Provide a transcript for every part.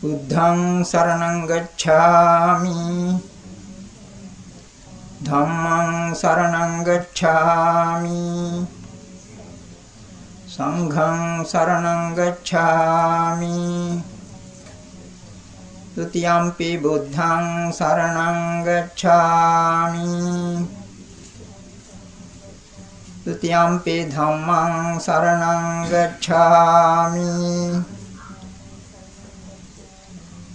බුද්ධං සරණං ගච්ඡාමි ධම්මං සරණං ගච්ඡාමි සංඝං සරණං ගච්ඡාමි ဒ ුතියම්පි බුද්ධං සරණං ගච්ඡාමි ဒ ුතියම්පි ධම්මං සරණං ගච්ඡාමි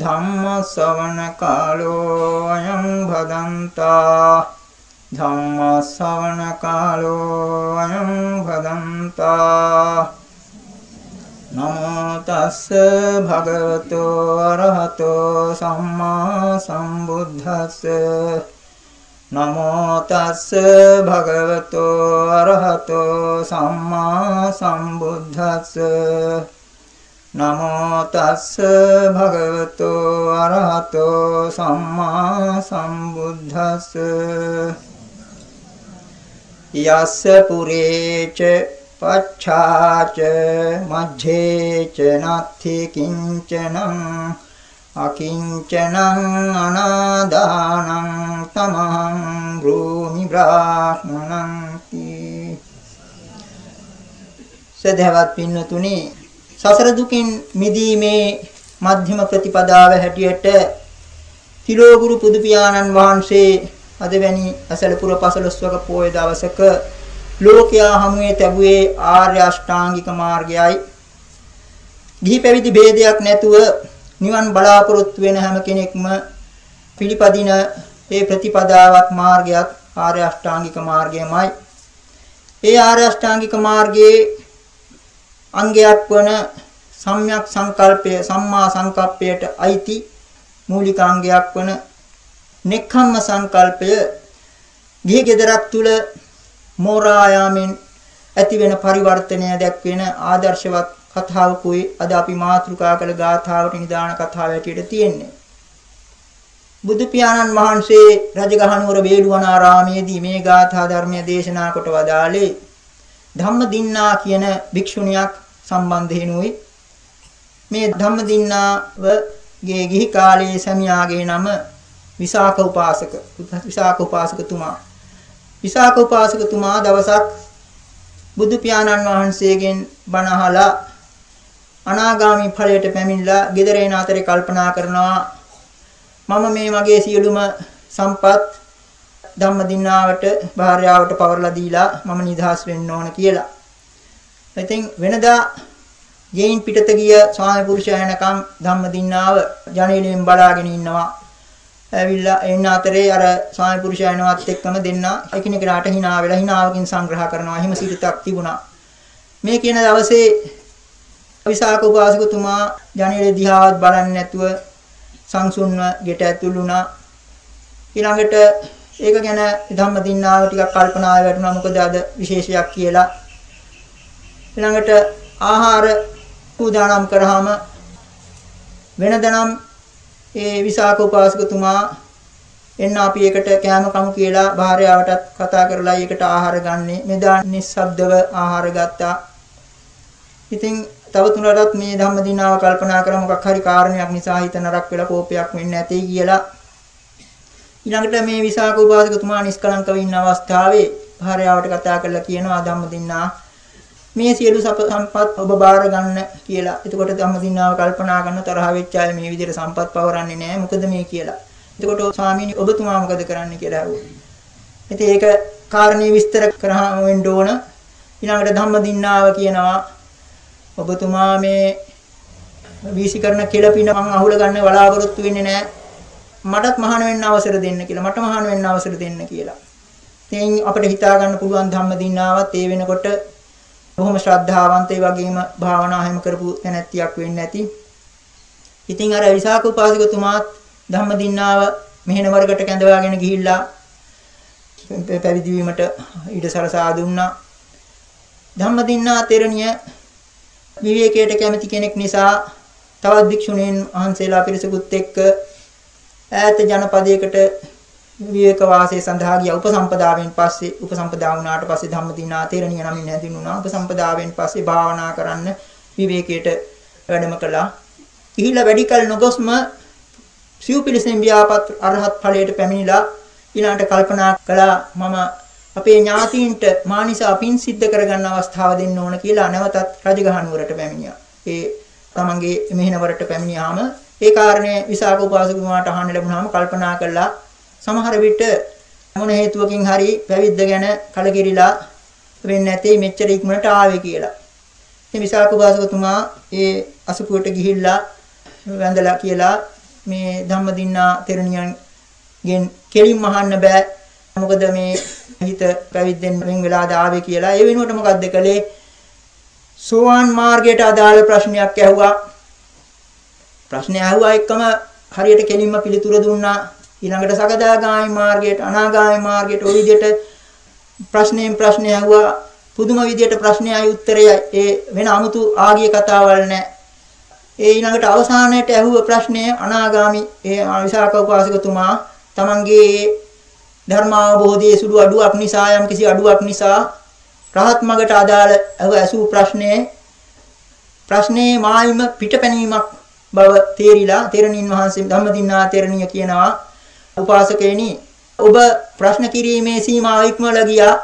ධම්ම ශ්‍රවණ කාලෝ අයං භදන්තා. ධම්ම ශ්‍රවණ කාලෝ අයං භදන්තා. නමෝ තස්ස භගවතු අරහතෝ සම්මා සම්බුද්දස්ස. නමෝ තස්ස භගවතු අරහතෝ සම්මා සම්බුද්දස්ස. නමෝ තස්ස භගවතෝ අරහතෝ සම්මා සම්බුද්දස්ස. යස්ස පුරේච පච්ඡාච මජ්ජේච නත්ථි කිංචනං අකිංචනං අනාදානං තමං රූමි බ්‍රාහ්මණං සදහවත් පින්නතුනි සසර දුකින් මිදීමේ මධ්‍යම ප්‍රතිපදාව හැටියට තිලෝගුරු පුදු පියාණන් වහන්සේ අද වැනි අසලපුර පසළොස්වක පෝය දවසක ලෝකයා හමුවේ තැබුවේ ආර්ය අෂ්ටාංගික මාර්ගයයි. ගිහි පැවිදි ભેදයක් නැතුව නිවන් බලාපොරොත්තු වෙන හැම කෙනෙක්ම පිළිපදින ඒ ප්‍රතිපදාවත් මාර්ගයක් ආර්ය අෂ්ටාංගික මාර්ගයමයි. ඒ ආර්ය අෂ්ටාංගික මාර්ගයේ අංගයක් වන සම්‍යක් සංකල්පය සම්මා සංකප්පයට අයිති මූලික අංගයක් වන නෙක්ඛම්ම සංකල්පය ගිහි ගෙදරක් තුල මෝරා යාමෙන් ඇති වෙන පරිවර්තනය දැක්වෙන ආදර්ශවත් කතාවකුයි අද අපි මාතෘකා කළ ගාථාවට නිදාන කතාව ඇටියට තියෙන්නේ. බුදු පියාණන් වහන්සේ රජගහනුවර වේළුවනාරාමේදී මේ ගාථා ධර්මය දේශනා කොට වදාළේ ධම්මදින්නා කියන භික්ෂුණියක් සම්බන්ධෙනුයි මේ ධම්මදින්නාවගේ ගිහි කාලයේ සැමියාගේ නම විසාක උපාසක විසාක උපාසකතුමා විසාක උපාසකතුමා දවසක් බුදු පියාණන් වහන්සේගෙන් බණ අහලා අනාගාමී ඵලයට පැමිණලා ගෙදර එන අතරේ කල්පනා කරනවා මම මේ මගේ සියලුම සම්පත් ධම්මදින්නාවට භාර්යාවට පවරලා දීලා මම නිදහස් වෙන්න ඕන කියලා. ඉතින් වෙනදා ගෙයින් පිටත ගිය ස්වාමි පුරුෂයා එනකම් ධම්මදින්නාව ජනේලෙන් බලාගෙන ඉන්නවා. ඇවිල්ලා එන්න අතරේ අර ස්වාමි පුරුෂයා එනවත් එක්කම දෙන්න එකිනෙකාට hina වෙලා hinaවකින් සංග්‍රහ කරනවා. එහෙම සිරිතක් තිබුණා. මේ කියන දවසේ විසාක උපාසකතුමා ජනේලෙ දිහාවත් බලන්නේ නැතුව සංසුන්ව ගෙට ඇතුළු වුණා. ඊළඟට ඒක ගැන ධම්මදින්නාව ටිකක් කල්පනාවේ වැටුණා. මොකද අද විශේෂයක් කියලා. ඊළඟට ආහාර පූජානම් කරාම වෙනදනම් ඒ විසාක උපාසකතුමා එන්න අපි එකට කෑම කමු කියලා භාර්යාවටත් කතා කරලා ඒකට ආහාර ගන්නේ මෙදා නිස්සබ්දව ආහාර ගත්තා. ඉතින් තව තුනටත් මේ ධම්මදිනාව කල්පනා කර මොකක් හරි කාරණයක් නිසා හිත නරක වෙලා කෝපයක් වෙන්නේ නැtei කියලා ඊළඟට මේ විසාක උපාසකතුමා නිෂ්කලංකව ඉන්න අවස්ථාවේ භාර්යාවට කතා කරලා කියනවා ධම්මදින්නා මේ සියලු සම්පත් ඔබ බාර ගන්න කියලා. එතකොට ධම්මදින්නාව කල්පනා කරන තරහ වෙච්ච අය මේ විදිහට සම්පත් පවරන්නේ නැහැ. මොකද මේ කියලා. එතකොට ස්වාමීනි ඔබතුමා මොකද කරන්න කියලා ඇහුවා. ඉතින් ඒක කාරණේ විස්තර කරාම වෙන්න ඕන. ඊළඟට ධම්මදින්නාව කියනවා ඔබතුමා මේ වීසි කරන කෙලපින මම අහුල ගන්න බලාපොරොත්තු වෙන්නේ නැහැ. මටත් මහාන වෙන්න අවසර දෙන්න කියලා. මට මහාන වෙන්න අවසර දෙන්න කියලා. ඉතින් අපිට හිතා ගන්න පුළුවන් ධම්මදින්නාවත් ඒ වෙනකොට බොහොම ශ්‍රද්ධාවන්ත ඒ වගේම භාවනා හැම කරපු තැනැත්තියක් වෙන්න ඇති. ඉතින් අර විසාක උපාසකතුමාත් ධම්මදින්නාව මෙහෙණ වර්ගට කැඳවාගෙන ගිහිල්ලා පැවිදි වීමට ඊට සරසා දුන්නා. ධම්මදින්නා තෙරණිය විවේකයට කැමති කෙනෙක් නිසා තවත් භික්ෂුණීන් වහන්සේලා පිරිසකුත් එක්ක ඈත ජනපදයකට විවේක වාසයේ සඳහා ගියා. උපසම්පදාවෙන් පස්සේ උපසම්පදා වුණාට පස්සේ ධම්මදිනා තේරණිය නමින් හැඳින්වුණා. උපසම්පදාවෙන් පස්සේ භාවනා කරන්න විවේකයට වැඩම කළා. ගිහිල්ලා වැඩි කල නොගොස්ම සිව්පිලිසෙන් ව්‍යාපත් අරහත් ඵලයට පැමිණිලා ඊළඟට කල්පනා කළා මම අපේ ඥාතීන්ට මා නිසා පින් සිද්ධ කරගන්න අවස්ථාව දෙන්න ඕන කියලා නැවතත් රජගහනුවරට පැමිණියා. ඒ තමන්ගේ මෙහෙණවරට පැමිණියාම ඒ කාරණේ විසාක උපාසකතුමාට අහන්න ලැබුණාම කල්පනා කළා සමහර විට මොන හේතුවකින් හරි පැවිද්ද ගැන කලකිරිලා වෙන්නේ නැtei මෙච්චර ඉක්මනට ආවේ කියලා. ඉතින් විසාක උපාසකතුමා ඒ අසපුවට ගිහිල්ලා වැඳලා කියලා මේ ධම්මදින්නා තෙරණියන්ගෙන් කෙලින්ම අහන්න බෑ. මොකද මේ හිත පැවිද්දෙන් වෙන් වෙලා ආවේ කියලා. ඒ වෙනුවට මොකද්ද කළේ? සෝවාන් මාර්ගයට අදාළ ප්‍රශ්නයක් ඇහුවා. ප්‍රශ්නය ඇහුවා එක්කම හරියට කෙලින්ම පිළිතුර දුන්නා. ඊළඟට සකදාගාමි මාර්ගයට අනාගාමි මාර්ගයට ওই විදිහට ප්‍රශ්නයෙන් ප්‍රශ්නය ඇහුවා. පුදුම විදිහට ප්‍රශ්නයයි උත්තරයයි ඒ වෙන 아무තු ආගිය කතාවල් නැහැ ඒ ඊළඟට අවසානයේට ඇහුව ප්‍රශ්නය අනාගාමි ඒ විසාක උපාසකතුමා තමන්ගේ ධර්ම අවබෝධයේ සුළු අඩුවක් නිසා යම් කිසි අඩුවක් නිසා රහත් මගට අදාළ ඇව ඇසූ ප්‍රශ්නයේ ප්‍රශ්නයේ මායිම පිටපැනීමක් බව තේරිලා තෙරණින් වහන්සේ ධම්මදින්නා තෙරණිය කියනවා. උපාසකේනි ඔබ ප්‍රශ්න කිරීමේ සීමාව ඉක්මවලා ගියා.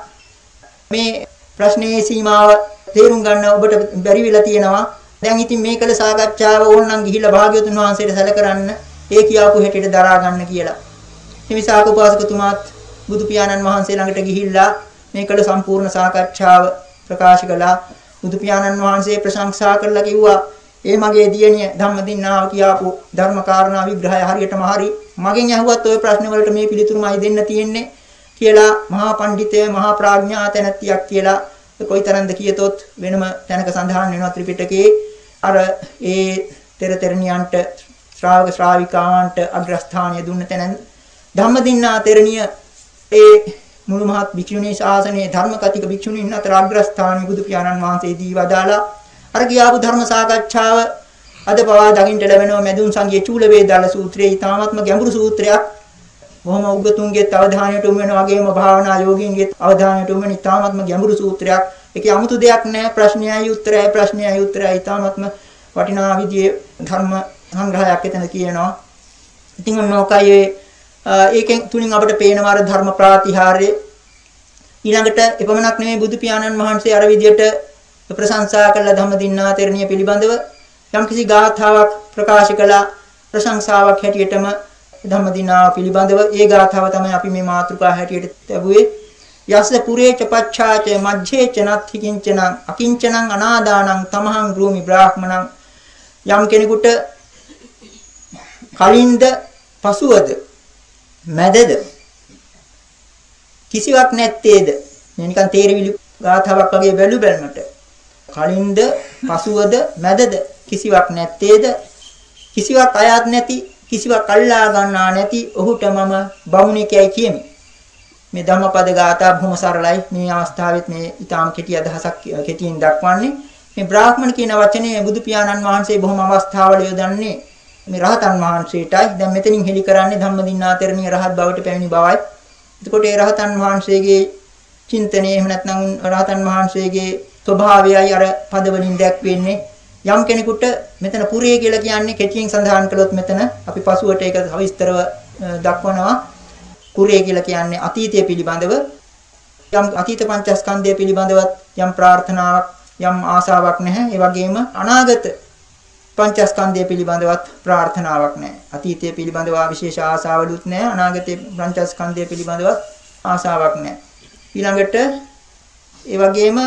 මේ ප්‍රශ්නේ සීමාව තේරුම් ගන්න ඔබට බැරි වෙලා තියෙනවා. දැන් ඉතින් මේ කළ සාකච්ඡාව ඕනනම් ගිහිල්ලා භාග්‍යවතුන් වහන්සේට සැලකරන්න ඒ කියාපු හැටියට දරා ගන්න කියලා. හිමිසාක උපාසකතුමාත් බුදු පියාණන් වහන්සේ ළඟට ගිහිල්ලා මේ කළ සම්පූර්ණ සාකච්ඡාව ප්‍රකාශ කළා. බුදු පියාණන් වහන්සේ ප්‍රශංසා කරලා කිව්වා ඒ මගේ දියණිය ධම්මදින්නාව කියාපු ධර්ම කාරණා විග්‍රහය හරියටම හරි මගෙන් අහුවත් ওই ප්‍රශ්න වලට මේ පිළිතුරුමයි දෙන්න තියෙන්නේ කියලා මහා පඬිතය මහා ප්‍රඥා තැනැත්තියක් කියලා කොයිතරම්ද කියතොත් වෙනම තැනක සඳහන් වෙනවා ත්‍රිපිටකයේ අර ඒ තෙර තෙරණියන්ට ශ්‍රාවක ශ්‍රාවිකාවන්ට අග්‍රස්ථානය දුන්න තැන ධම්මදින්නා තෙරණිය ඒ මුළු මහත් භික්ෂුණී ශාසනයේ ධර්මකතික භික්ෂුණීන් අතර අග්‍රස්ථානීය බුදු පියාණන් වහන්සේ දී වදාලා අර ගියාපු ධර්ම සාකච්ඡාව අද පවා දකින්නට ලැබෙනවා මැදුම් සංගයේ චූල වේදාල සූත්‍රයේ ඊ타ත්ම ගැඹුරු සූත්‍රයක්. බොහොම උගතුන්ගේ අවධානයට යොමු වෙන වගේම භාවනා යෝගීන්ගේ අවධානයට යොමු වෙන ඊ타ත්ම ගැඹුරු සූත්‍රයක්. ඒකේ 아무තු දෙයක් නැහැ ප්‍රශ්නයයි උත්තරයයි ප්‍රශ්නයයි උත්තරයයි ඊ타ත්ම වටිනා විදියේ ධර්ම සංග්‍රහයක් එතන කියනවා. ඉතින් ඔන්න ඔකයි ඒකෙන් තුලින් අපිට පේනවා අර ධර්ම ප්‍රාතිහාර්ය ඊළඟට එපමණක් නෙමෙයි බුදු පියාණන් වහන්සේ අර විදියට ප්‍රශංසා කළ ධම්මදින්නා තෙරණිය පිළිබඳව යම්කිසි ගාථාවක් ප්‍රකාශ කළා. ප්‍රශංසාවක් හැටියටම ධම්මදිනාව පිළිබඳව ඒ ගාථාව තමයි අපි මේ මාතෘකා හැටියට ලැබුවේ යස්ස පුරේච පච්ඡාච මජ්ජේච නත්ථි කිංචනං අකිංචනං අනාදානං තමහං රූමි බ්‍රාහ්මණං. යම් කෙනෙකුට කලින්ද පසුවද මැදද කිසිවක් නැත්තේද? මේ නිකන් තේරවිලි ගාථාවක් වගේ බැලු බැලමට. කලින්ද පසුවද මැදද? කිසිවක් නැත්තේද? කිසිවක් අයත් නැති කිසිවක් අල්ලා ගන්නා නැති ඔහුට මම බමුණෙකයි කියමි. මේ ධම්මපද ගාථා බොහොම සරලයි. මේ අවස්ථාවෙත් මේ ඊටාම කෙටි අදහසක් කෙටියෙන් දක්වන්නේ. මේ බ්‍රාහ්මණ කියන වචනේ බුදු පියාණන් වහන්සේ බොහොම අවස්ථාවල යොදන්නේ මේ රහතන් වහන්සේටයි. දැන් මෙතනින් හෙලි කරන්නේ ධම්මදින්නාතරණීය රහත් බවට පැමිණි බවයි. එතකොට ඒ රහතන් වහන්සේගේ චින්තනයේ එහෙම නැත්නම් රහතන් වහන්සේගේ ස්වභාවයයි අර පද වලින් දැක්වෙන්නේ. යම් කෙනෙකුට මෙතන පුරේ කියලා කියන්නේ කෙටියෙන් සඳහන් කළොත් මෙතන අපි පසුවට ඒක සවිස්තරව දක්වනවා. පුරේ කියලා කියන්නේ අතීතය පිළිබඳව. යම් අතීත පංචස්කන්ධය පිළිබඳවත් යම් ප්‍රාර්ථනාවක් යම් ආසාවක් නැහැ. ඒ වගේම අනාගත පංචස්කන්ධය පිළිබඳවත් ප්‍රාර්ථනාවක් නැහැ. අතීතය පිළිබඳව විශේෂ ආසාවලුත් නැහැ. අනාගතයේ පංචස්කන්ධය පිළිබඳවත් ආසාවක් නැහැ. ඊළඟට ඒ වගේම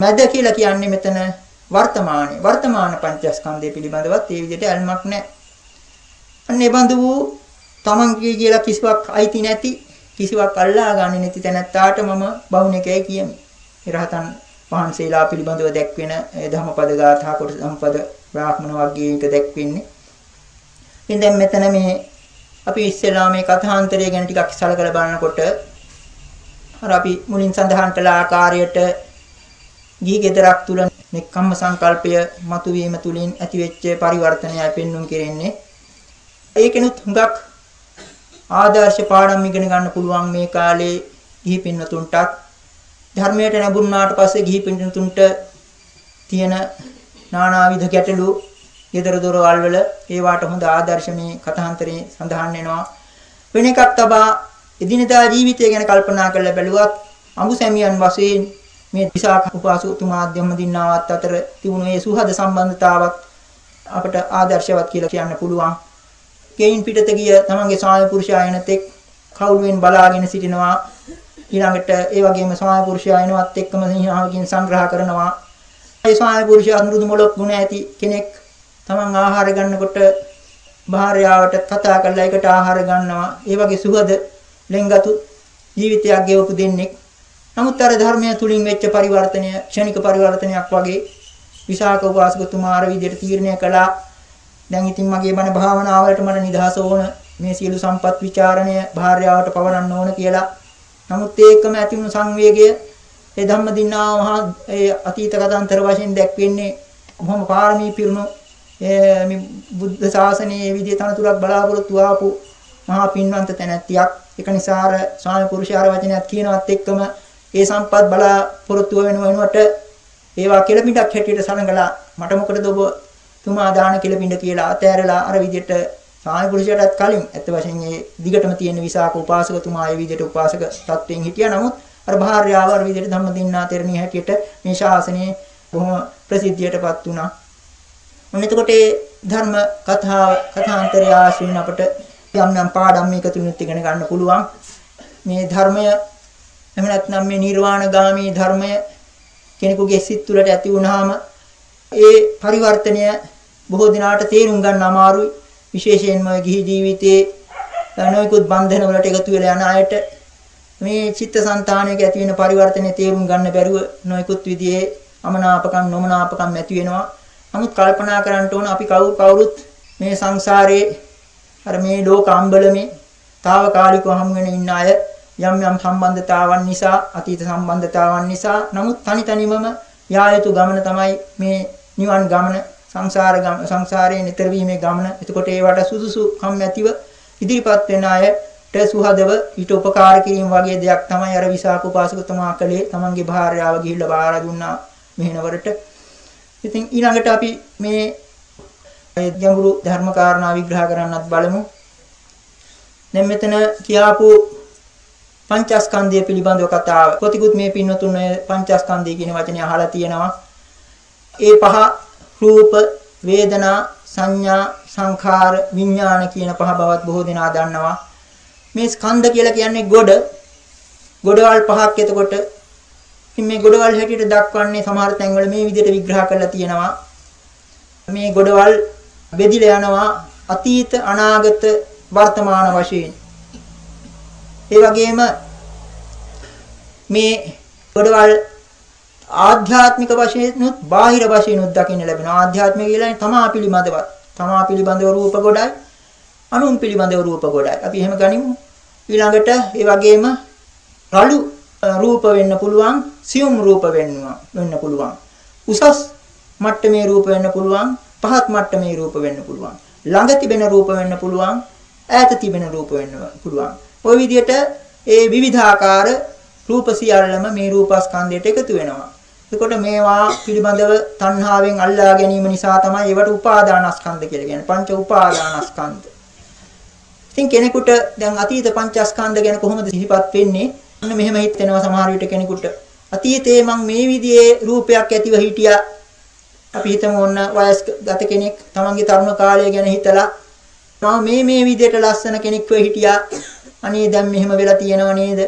මැද කියලා කියන්නේ මෙතන වර්තමානයේ වර්තමාන පංචස්කන්ධය පිළිබඳවත් ඒ විදිහට ඇල්මක් නැහැ. අන්න ඒ බඳු වූ තමන්ගේ කියලා කිසිවක් අයිති නැති කිසිවක් අල්ලා ගන්න නැති තැනැත්තාට මම බහුණකයි කියමි. රහතන් වහන්සේලා පිළිබඳව දැක්වෙන ධම්මපද ගාථා කොට ධම්මපද බ්‍රාහ්මණ වර්ගයක දැක්වෙන්නේ. ඉතින් දැන් මෙතන මේ අපි ඉස්සෙල්ලා මේ කථාන්තරය ගැන ටිකක් සලකලා බලනකොට අර අපි මුලින් සඳහන් කළ ආකාරයට ගිහි ගෙදරක් තුල නෙක්ඛම්ම සංකල්පය මතුවීම තුලින් ඇතිවෙච්ච පරිවර්තනයයි පෙන්눔 කෙරෙන්නේ. ඒකෙනුත් හුඟක් ආදර්ශ පාඩම් ඉගෙන ගන්න පුළුවන් මේ කාලේ ගිහි පින්නතුන්ටත් ධර්මයට නැඹුරුනාට පස්සේ ගිහි පින්නතුන්ට තියෙන නානාවිධ ගැටලු ගෙදර දොරවල් වල ඒවාට හොඳ ආදර්ශ මේ කථාන්තරේ සඳහන් වෙනවා. වෙන එකක් තබා එදිනදා ජීවිතය ගැන කල්පනා කරලා බැලුවත් අඹු සැමියන් වශයෙන් මේ විසාක උපාසකතුමා ධම්මදින්නාවත් අතර තිබුණු මේ සුහද සම්බන්ධතාවක් අපට ආදර්ශවත් කියලා කියන්න පුළුවන්. ගෙයින් පිටත ගිය තමන්ගේ ස්වාමි පුරුෂයා එනතෙක් කවුළුවෙන් බලාගෙන සිටිනවා. ඊළඟට ඒ වගේම ස්වාමි පුරුෂයා එනවත් එක්කම සිංහාවකින් සංග්‍රහ කරනවා. ඒ ස්වාමි පුරුෂයා මෘදු මොලොක් ගුණ ඇති කෙනෙක් තමන් ආහාර ගන්නකොට භාර්යාවට කතා කරලා ඒකට ආහාර ගන්නවා. ඒ වගේ සුහද ලෙන්ගතු ජීවිතයක් ගෙවපු දෙන්නෙක් නමුත් අර ධර්මය තුලින් වෙච්ච පරිවර්තනය ක්ෂණික පරිවර්තනයක් වගේ විසාක උපාසකතුමා අර විදිහට තීරණය කළා. දැන් ඉතින් මගේ බණ භාවනාවලට මට නිදහස ඕන. මේ සියලු සම්පත් ਵਿਚාරණය භාර්යාවට පවරන්න ඕන කියලා. නමුත් ඒකම ඇති වුණු සංවේගය ඒ ධම්මදින්නා මහා ඒ අතීත කතාන්තර වශයෙන් දැක්වෙන්නේ බොහොම පාරමී පිරුණු මේ බුද්ධ ශාසනයේ විදිහේ තනතුරක් බලාපොරොත්තු ආපු මහා පින්වන්ත තැනැත්තියක්. ඒක නිසා අර ස්වාමි පුරුෂයාර වචනයක් කියනවත් එක්කම ඒ සම්පත් බලාපොරොත්තු වෙන වෙනුවට ඒවා කෙලපිටක් හැටියට සලඟලා මට මොකටද ඔබ තුමා දාන කෙලපිඬ කියලා අතෑරලා අර විදිහට සාමි පුරුෂයාටත් කලින් ඇත්ත වශයෙන් මේ දිගටම තියෙන විසාක උපාසකතුමා ඒ විදිහට උපාසක තත්වයෙන් හිටියා නමුත් අර භාර්යාව අර විදිහට ධම්මදින්නා තෙරණිය හැටියට මේ ශාසනයේ බොහොම ප්‍රසිද්ධියටපත් වුණා. මොන එතකොට මේ ධර්ම කතා කථාන්තරය ආශ්‍රින් අපට යම් යම් පාඩම් මේක තුනත් ඉගෙන ගන්න පුළුවන්. මේ ධර්මය එහෙම නැත්නම් මේ නිර්වාණගාමී ධර්මය කෙනෙකුගේ සිත් තුළට ඇති වුනහම ඒ පරිවර්තනය බොහෝ දිනාට තේරුම් ගන්න අමාරුයි. විශේෂයෙන්ම ගිහි ජීවිතයේ නොයෙකුත් බන්ධන වලට එකතු වෙලා යන අයට මේ චිත්තසංතානයක ඇති වෙන පරිවර්තනයේ තේරුම් ගන්න බැරුව නොයෙකුත් විදිහේ අමනාපකම් නොමනාපකම් ඇති වෙනවා. නමුත් කල්පනා කරන්න ඕන අපි කවුරු කවුරුත් මේ සංසාරේ අර මේ ලෝක අම්බලමේ తాවකාලිකව හමු වෙන ඉන්න අය යම් යම් සම්බන්ධතාවන් නිසා අතීත සම්බන්ධතාවන් නිසා නමුත් තනි තනිවම යා යුතු ගමන තමයි මේ නිවන් ගමන සංසාර ගමන සංසාරයේ නිතර වීමේ ගමන. එතකොට ඒවට සුදුසු කම් ඇතිව ඉදිරිපත් වෙන අයට සුහදව ඊට උපකාර කිරීම වගේ දෙයක් තමයි අර විසාක උපාසකතුමා කළේ. තමන්ගේ භාර්යාව ගිහිල්ලා බාර දුන්නා මෙහෙණවරට. ඉතින් ඊළඟට අපි මේ ගැඹුරු ධර්ම කාරණා විග්‍රහ කරන්නත් බලමු. දැන් මෙතන කියාපු පංචස්කන්ධය පිළිබඳව කතාව. කොතිකුත් මේ පින්නතුන් ඔය පංචස්කන්ධය කියන වචනේ අහලා තියෙනවා. ඒ පහ රූප, වේදනා, සංඥා, සංඛාර, විඥාන කියන පහ බවත් බොහෝ දෙනා දන්නවා. මේ ස්කන්ධ කියලා කියන්නේ ගොඩ. ගොඩවල් පහක් එතකොට ඉතින් මේ ගොඩවල් හැටියට දක්වන්නේ සමහර තැන්වල මේ විදිහට විග්‍රහ කරලා තියෙනවා. මේ ගොඩවල් බෙදිලා යනවා අතීත අනාගත වර්තමාන වශයෙන්. ඒ වගේම මේ ගොඩවල් ආධ්‍යාත්මික වශයෙන්ුත් බාහිර වශයෙන්ුත් දකින්න ලැබෙනවා. ආධ්‍යාත්මික කියලා තමා පිළිබඳවත්. තමා පිළිබඳව රූප ගොඩයි. අනුන් පිළිබඳව රූප ගොඩයි. අපි එහෙම ගනිමු. ඊළඟට ඒ වගේම රළු රූප වෙන්න පුළුවන්, සියුම් රූප වෙන්නවා වෙන්න පුළුවන්. උසස් මට්ටමේ රූප වෙන්න පුළුවන්, පහත් මට්ටමේ රූප වෙන්න පුළුවන්. ළඟ තිබෙන රූප වෙන්න පුළුවන්, ඈත තිබෙන රූප වෙන්න පුළුවන්. ওই විදිහට ඒ විවිධාකාර රූප සියල්ලම මේ රූපස්කන්ධයට එකතු වෙනවා. එතකොට මේවා පිළිබඳව තණ්හාවෙන් අල්ලා ගැනීම නිසා තමයි ඒවට උපාදානස්කන්ධ කියලා කියන්නේ. පංච උපාදානස්කන්ධ. ඉතින් කෙනෙකුට දැන් අතීත පංචස්කන්ධ ගැන කොහොමද සිහිපත් වෙන්නේ? අන්න මෙහෙම හිතෙනවා සමහර විට කෙනෙකුට. අතීතේ මං මේ විදිහේ රූපයක් ඇතිව හිටියා. අපි හිතමු ඔන්න වයස්ගත කෙනෙක් තමන්ගේ තරුණ කාලය ගැන හිතලා මම මේ මේ විදිහට ලස්සන කෙනෙක්ව හිටියා. අනේ දැන් මෙහෙම වෙලා තියෙනව නේද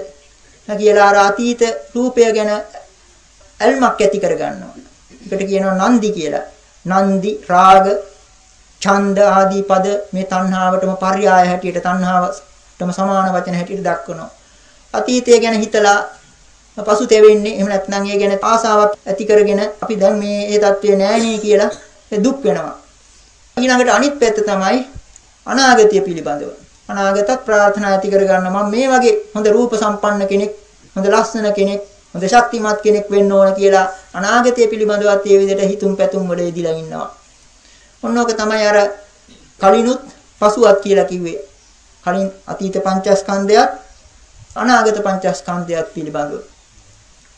කියලා අර අතීත රූපය ගැන ඇල්මක් ඇති කරගන්නවා. ඒකට කියනවා නන්දි කියලා. නන්දි රාග ඡන්ද ආදී පද මේ තණ්හාවටම පర్యాయ හැටියට තණ්හාවටම සමාන වචන හැටියට දක්වනවා. අතීතය ගැන හිතලා පසුතැවෙන්නේ එහෙම නැත්නම් ඒ ගැන ආසාවක් ඇති කරගෙන අපි දැන් මේ ඒ தත්ත්වය නෑනේ කියලා දුක් වෙනවා. ඊළඟට අනිත් පැත්ත තමයි අනාගතය පිළිබඳව. අනාගතත් ප්‍රාර්ථනා ඇති කරගන්න මම මේ වගේ හොඳ රූප සම්පන්න කෙනෙක් හොඳ ලස්සන කෙනෙක් හොඳ ශක්තිමත් කෙනෙක් වෙන්න ඕන කියලා අනාගතය පිළිබඳවත් ඒ විදිහට හිතුම් පැතුම් වල යෙදිලා ඉන්නවා. ඔන්නෝක තමයි අර කලිනුත් පසුවත් කියලා කිව්වේ. කලින් අතීත පංචස්කන්ධයත් අනාගත පංචස්කන්ධයත් පිළිබඳව.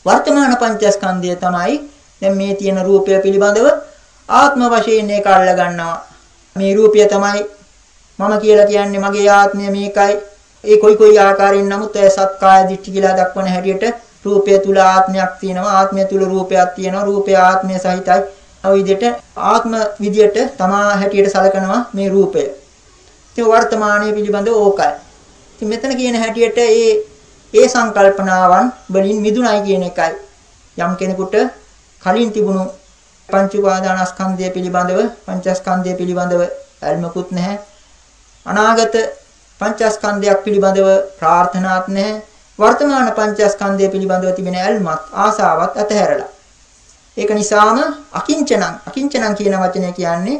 වර්තමාන පංචස්කන්ධය තමයි දැන් මේ තියෙන රූපය පිළිබඳව ආත්ම වශයෙන් ඒක අල්ල ගන්නවා. මේ රූපය තමයි මම කියලා කියන්නේ මගේ ආත්මය මේකයි. ඒ කොයි කොයි ආකාරයෙන් නමුත් ඒ සත්කාය දිට්ඨි කියලා දක්වන හැටියට රූපය තුල ආත්මයක් තියෙනවා. ආත්මය තුල රූපයක් තියෙනවා. රූපය ආත්මය සහිතයි. ඔය විදිහට ආත්ම විදියට තමා හැටියට සලකනවා මේ රූපය. ඉතින් වර්තමානයේ පිළිබඳව ඕකයි. ඉතින් මෙතන කියන හැටියට ඒ ඒ සංකල්පනාවන් වලින් මිදුණයි කියන එකයි. යම් කෙනෙකුට කලින් තිබුණු පංච උපාදානස්කන්ධය පිළිබඳව පංචස්කන්ධය පිළිබඳව අල්මකුත් නැහැ. අනාගත පංචස්කන්ධයක් පිළිබඳව ප්‍රාර්ථනාවක් නැහැ. වර්තමාන පංචස්කන්ධය පිළිබඳව තිබෙන ඇල්මත් ආසාවත් අතහැරලා. ඒක නිසාම අකිංචනං අකිංචනං කියන වචනය කියන්නේ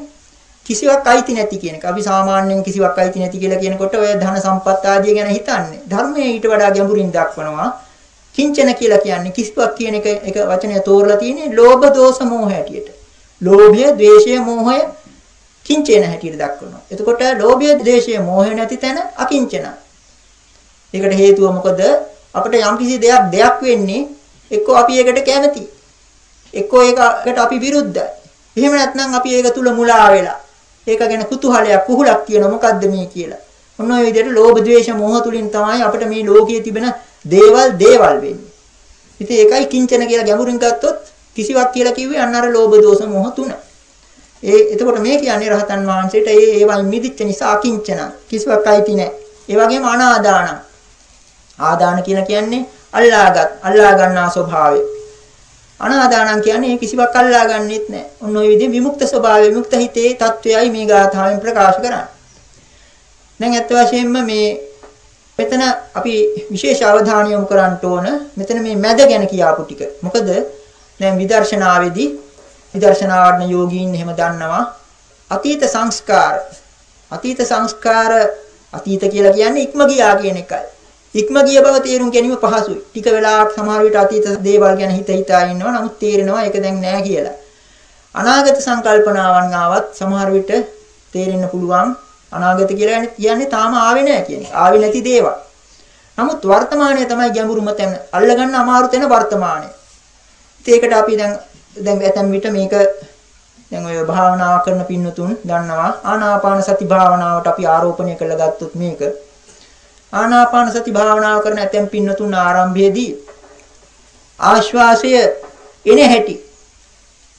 කිසිවක් අයිති නැති කියන එක. අපි සාමාන්‍යයෙන් කිසිවක් අයිති නැති කියලා කියනකොට ඔය ධන සම්පත් ආදිය ගැන හිතන්නේ. ධර්මයේ ඊට වඩා ගැඹුරින් දක්වනවා. කිංචන කියලා කියන්නේ කිසිවක් කියන එක එක වචනය තෝරලා තියෙන්නේ ලෝභ දෝෂ මෝහ හැටියට. ලෝභය, ද්වේෂය, මෝහය කිංචන හැටියට දක්වනවා. එතකොට ලෝභය, ද්වේෂය, මෝහය නැති තැන අකිංචන. ඒකට හේතුව මොකද? අපිට යම්කිසි දෙයක් දෙයක් වෙන්නේ එක්කෝ අපි ඒකට කැමති. එක්කෝ ඒකට අපි විරුද්ධයි. එහෙම නැත්නම් අපි ඒක තුල මුලා වෙලා ඒක ගැන කුතුහලයක් කුහුලක් තියෙන මොකද්ද මේ කියලා. ඔන්න ඔය විදිහට ලෝභ ද්වේෂ මෝහ තුලින් තමයි අපිට මේ ලෝකයේ තිබෙන දේවල් දේවල් වෙන්නේ. ඉතින් ඒකයි කිංචන කියලා ගැඹුරින් ගත්තොත් කිසිවක් කියලා කිව්වේ අන්න අර ලෝභ දෝෂ මෝහ තුන. ඒ එතකොට මේ කියන්නේ රහතන් වහන්සේට ඒ ඒවයි මිදිච්ච නිසා අකිංචන කිසිවක් අයිති නැහැ. ඒ වගේම අනාදාන. ආදාන කියලා කියන්නේ අල්ලාගත් අල්ලා ගන්නා ස්වභාවය. අනාදානං කියන්නේ මේ කිසිවක් අල්ලා ගන්නෙත් නැහැ. ඔන්න ඔය විදිහේ විමුක්ත ස්වභාවය විමුක්ත හිතේ தත්වයයි මේ ගාථාවෙන් ප්‍රකාශ කරන්නේ. දැන් ඇත්ත වශයෙන්ම මේ මෙතන අපි විශේෂ අවධානය යොමු කරන්න ඕන මෙතන මේ මැද ගැන කියාපු ටික. මොකද දැන් විදර්ශනාවේදී විදර්ශනාවර්ණ යෝගීන් එහෙම දන්නවා අතීත සංස්කාර අතීත සංස්කාර අතීත කියලා කියන්නේ ඉක්ම ගියා කියන එකයි. ඉක්ම ගිය බව තේරුම් ගැනීම පහසුයි. ටික වෙලාවක් සමහර විට අතීත දේවල් ගැන හිත හිතා ඉන්නවා. නමුත් තේරෙනවා ඒක දැන් නෑ කියලා. අනාගත සංකල්පනාවන් ආවත් සමහර විට තේරෙන්න පුළුවන් අනාගත කියලා කියන්නේ තාම ආවේ නැහැ කියන එක. ආවේ නැති දේවල්. නමුත් වර්තමානය තමයි ගැඹුරුම තැන. අල්ලගන්න අමාරු තැන වර්තමානය. ඒකට අපි දැන් දැන් ඇතැම් විට මේක දැන් ඔය භාවනාව කරන පින්නතුන් දන්නවා ආනාපාන සති භාවනාවට අපි ආරෝපණය කරලා ගත්තොත් මේක ආනාපාන සති භාවනාව කරන ඇතැම් පින්නතුන් ආරම්භයේදී ආශ්වාසය එන හැටි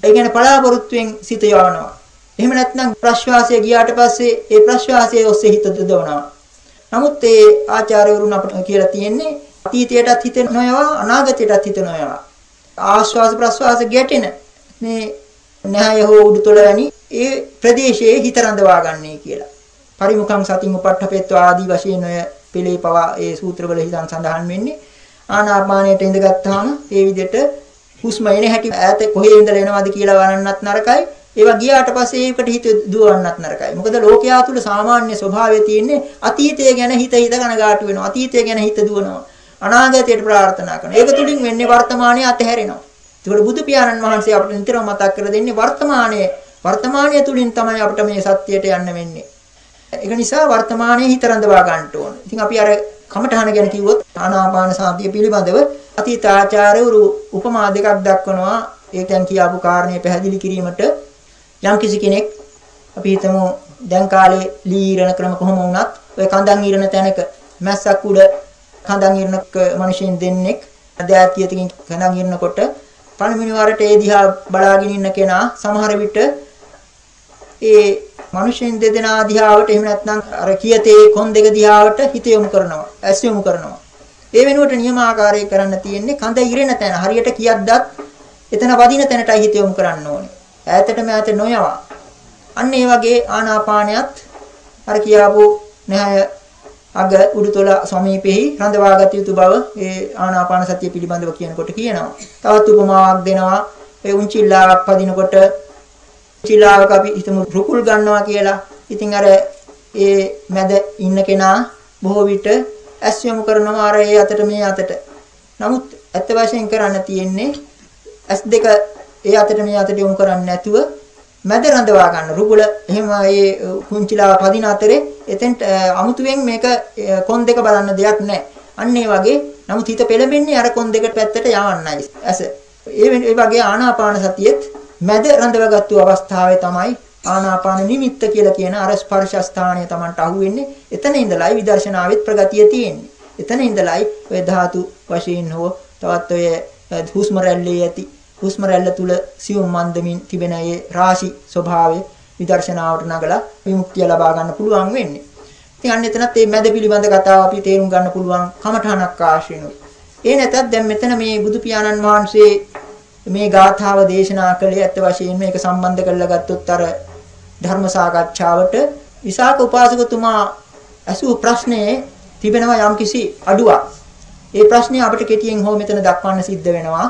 ඒ කියන්නේ පලාපොරොත්තුෙන් සිත යවනවා එහෙම නැත්නම් ප්‍රශ්වාසය ගියාට පස්සේ ඒ ප්‍රශ්වාසයේ ඔස්සේ හිත දදවනවා. නමුත් ඒ ආචාර්යවරුන් අපට කියලා තියෙන්නේ අතීතයටත් හිත නොයවා අනාගතයටත් හිත නොයවා. ආශ්වාස ප්‍රශ්වාස ගැටෙන මේ නැහය හෝ උඩුතොල වැනි ඒ ප්‍රදේශයේ හිත රඳවා ගන්නයි කියලා. පරිමුඛං සතින් උපට්ඨපෙත්ව ආදී වශයෙන් ඔය පිළේ පවා ඒ සූත්‍රවල හිතන් සඳහන් වෙන්නේ ආනාපානයට ඉඳගත්තාම ඒ විදිහට හුස්ම එන හැටි ඈත කොහේ ඉඳලා එනවද කියලා වරන්නත් නරකයි ඒවා ගියාට පස්සේ ඒකට හිත දුවන්නත් නරකයි. මොකද ලෝකයා තුල සාමාන්‍ය ස්වභාවය තියෙන්නේ අතීතය ගැන හිත හිත කනගාටු වෙනවා. අතීතය ගැන හිත දුවනවා. අනාගතයට ප්‍රාර්ථනා කරනවා. ඒක තුලින් වෙන්නේ වර්තමානයේ අතහැරෙනවා. ඒකට බුදු පියාණන් වහන්සේ අපිට නිතරම මතක් කර දෙන්නේ වර්තමානයේ වර්තමානයේ තුලින් තමයි අපිට මේ සත්‍යයට යන්න වෙන්නේ. ඒක නිසා වර්තමානයේ හිත රඳවා ගන්න ඕන. ඉතින් අපි අර කමඨහන ගැන කිව්වොත් ආනාපාන සාධිය පිළිබඳව අතීත ආචාර්යවරු උපමා දෙකක් දක්වනවා. ඒ දැන් කියාපු කාරණේ පැහැදිලි කිරීමට යම්කිසි කෙනෙක් අපි හිතමු දැන් කාලේ ලී ඉරණ ක්‍රම කොහොම වුණත් ඔය කඳන් ඉරණ තැනක මැස්සක් උඩ කඳන් ඉරණක මිනිසෙන් දෙන්නෙක්. අධ්‍යාත්මිකයෙන් කඳන් ඉරණකොට පණමිණි වරට ඒ දිහා බලාගෙන ඉන්න කෙනා සමහර විට ඒ මිනිසෙන් දෙදෙනා දිහාවට එහෙම නැත්නම් අර කියතේ කොන් දෙක දිහාවට හිත යොමු කරනවා ඇස් යොමු කරනවා. ඒ වෙනුවට නියමාකාරය කරන්න තියෙන්නේ කඳ ඉරෙන තැන. හරියට කියද්දත් එතන වදින තැනටයි හිත යොමු කරන්න ඕනේ. ඈතට මෑත නොයවා. අන්න ඒ වගේ ආනාපානයත් අර කියාපු නැහැය අග උඩුතොල සමීපෙහි රඳවාගත යුතු බව ඒ ආනාපාන සතිය පිළිබඳව කියනකොට කියනවා. තවත් උපමාවක් දෙනවා. ඒ උන්චිල්ලාවක් පදිනකොට චිල්ලාවක අපි හිතමු රුකුල් ගන්නවා කියලා. ඉතින් අර ඒ මැද ඉන්න කෙනා බොහෝ විට ඇස් යොමු කරනවා අර ඒ අතට මේ අතට. නමුත් ඇත්ත වශයෙන් කරන්න තියෙන්නේ ඇස් දෙක ඒ අතට මේ අතට යොමු කරන්නේ නැතුව මැද රඳවා ගන්න. රුගුල එහෙම ඒ කුංචිලා පදින අතරේ එතෙන්ට අමුතුවෙන් මේක කොන් දෙක බලන්න දෙයක් නැහැ. අන්න ඒ වගේ නමුත් හිත පෙළඹෙන්නේ අර කොන් දෙකට පැත්තට යවන්නයි. ඇස. ඒ වගේ ආනාපාන සතියෙත් මැද රඳවගත්තු අවස්ථාවේ තමයි ආනාපාන නිමිත්ත කියලා කියන අර ස්පර්ශ ස්ථානය Tamanට අහුවෙන්නේ. එතන ඉඳලයි විදර්ශනාවෙත් ප්‍රගතිය තියෙන්නේ. එතන ඉඳලයි ඔය ධාතු වශයෙන් හෝ තවත් ඔය හුස්ම රැල්ලේ ඇති හුස්ම රැල්ල තුල සියුම් මන්දමින් තිබෙන ඒ රාශි ස්වභාවය විදර්ශනාවට නගලා විමුක්තිය ලබා ගන්න පුළුවන් වෙන්නේ. ඉතින් අන්න එතනත් මේ මැද පිළිබඳ කතාව අපි තේරුම් ගන්න පුළුවන් කමඨහනක් ආශ්‍රේණු. ඒ නැතත් දැන් මෙතන මේ බුදු පියාණන් වහන්සේ මේ ගාථාව දේශනා කළේ ඇත්ත වශයෙන්ම මේක සම්බන්ධ කරලා ගත්තොත් අර ධර්ම සාකච්ඡාවට විසාක උපාසකතුමා අසූ ප්‍රශ්නේ තිබෙනවා යම්කිසි අඩුවක්. ඒ ප්‍රශ්නේ අපිට කෙටියෙන් හෝ මෙතන දක්වන්න සිද්ධ වෙනවා.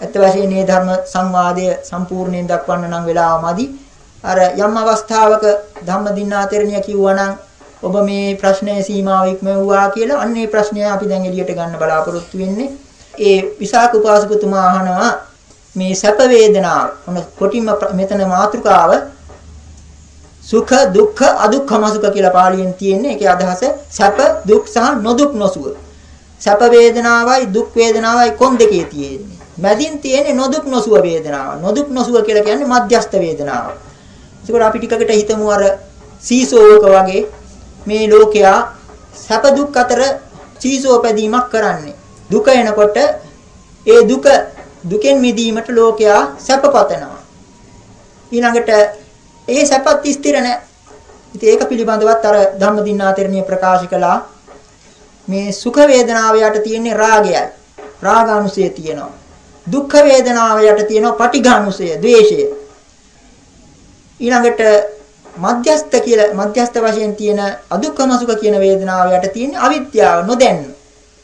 ඇත්ත වශයෙන් මේ ධර්ම සංවාදය සම්පූර්ණයෙන් දක්වන්න නම් වෙලාවමදි අර යම් අවස්ථාවක ධම්මදින්නාතරණිය කිව්වනම් ඔබ මේ ප්‍රශ්නයේ සීමාව ඉක්මවුවා කියලා අන්න ඒ ප්‍රශ්නය අපි දැන් එළියට ගන්න බලාපොරොත්තු වෙන්නේ. ඒ විසාක උපාසකතුමා අහනවා මේ සැප වේදනාව මොන කොටින්ම මෙතන මාතෘකාව සුඛ දුක්ඛ අදුක්ඛම සුඛ කියලා පාලියෙන් තියෙන්නේ ඒකේ අදහස සැප දුක් සහ නොදුක් නොසුව. සැප වේදනාවයි දුක් වේදනාවයි කොන් දෙකේ තියෙන්නේ? මැදින් තියෙන්නේ නොදුක් නොසුව වේදනාව. නොදුක් නොසුව කියලා කියන්නේ මධ්‍යස්ත වේදනාව. ඒකෝර අපි ටිකකට හිතමු අර සීසෝවක වගේ මේ ලෝකයා සැප දුක් අතර සීසෝ පැදීමක් කරන්නේ. දුක එනකොට ඒ දුක දුකෙන් මිදීමට ලෝකයා සැප පතනවා. ඊළඟට ඒ සැපත් ස්ථිර නැහැ. ඉතින් ඒක පිළිබඳවත් අර ධම්මදින්නාතරණිය ප්‍රකාශ කළා මේ සුඛ වේදනාව යට තියෙන රාගයයි. රාගානුසය තියෙනවා. දුක්ඛ වේදනාව යට තියෙන පටිඝානුසය, ද්වේෂය. ඊළඟට මධ්‍යස්ත කියලා මධ්‍යස්ත වශයෙන් තියෙන අදුක්කම සුඛ කියන වේදනාව යට තියෙන අවිද්‍යාව නොදැන්න.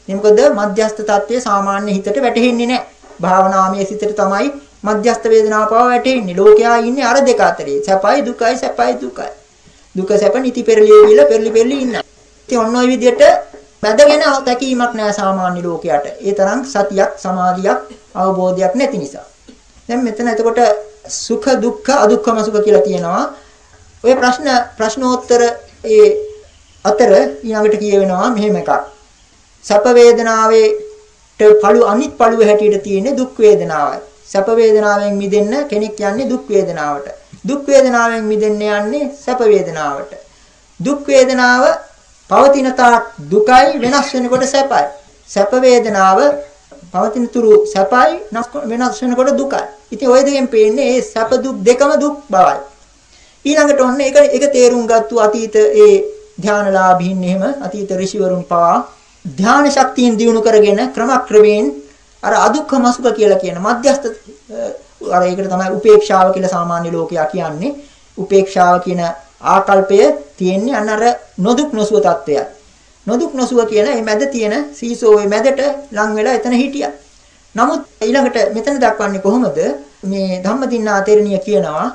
මේ මොකද මධ්‍යස්ත తත්වයේ සාමාන්‍ය හිතට වැටහෙන්නේ නැහැ. භාවනාමය සිතට තමයි මධ්‍යස්ත වේදනාව පව වැටෙන්නේ. ලෝකයා ඉන්නේ අර දෙක අතරේ. සැපයි දුකයි සැපයි දුකයි. දුක සැප නිති පෙරලිය විල පෙරලි පෙරලි ඉන්න. ඉතින් ඔන්න ඔය විදිහට බැදගෙන තැකීමක් නෑ සාමාන්‍ය ලෝකයට. ඒ තරම් සතියක් සමාධියක් අවබෝධයක් නැති නිසා. දැන් මෙතන එතකොට සුඛ දුක්ඛ අදුක්ඛම සුඛ කියලා තියෙනවා. ඔය ප්‍රශ්න ප්‍රශ්නෝත්තර ඒ අතර ඊළඟට කියවෙනවා මෙහෙම එකක්. සැප වේදනාවේ පළු අනිත් පළුව හැටියට තියෙන්නේ දුක් වේදනාවයි. සැප වේදනාවෙන් මිදෙන්න කෙනෙක් යන්නේ දුක් වේදනාවට. දුක් වේදනාවෙන් මිදෙන්න යන්නේ සැප වේදනාවට. දුක් වේදනාව පවතින තාක් දුකයි වෙනස් වෙනකොට සැපයි. සැප වේදනාව පවතින තුරු සැපයි වෙනස් වෙනකොට දුකයි. ඉතින් ওই දෙකෙන් පේන්නේ මේ සැප දුක් දෙකම දුක් බවයි. ඊළඟට ඔන්න ඒක ඒක තේරුම් ගත්තු අතීත ඒ ධානලාභීන් එහෙම අතීත ඍෂිවරුන් පවා ධාන ශක්තියෙන් දිනු කරගෙන ක්‍රමක්‍රමයෙන් අර අදුක්ඛම සුඛ කියලා කියන මධ්‍යස්ත අර ඒකට තමයි උපේක්ෂාව කියලා සාමාන්‍ය ලෝකයා කියන්නේ උපේක්ෂාව කියන ආකල්පය තියෙන්නේ අන්න අර නොදුක් නොසුව තත්වයක් නොදුක් නොසුව කියන මේ මැද තියෙන සීසෝවේ මැදට ලං වෙලා එතන හිටියා නමුත් ඊළඟට මෙතන දක්වන්නේ කොහොමද මේ ධම්මදින්නා තෙරණිය කියනවා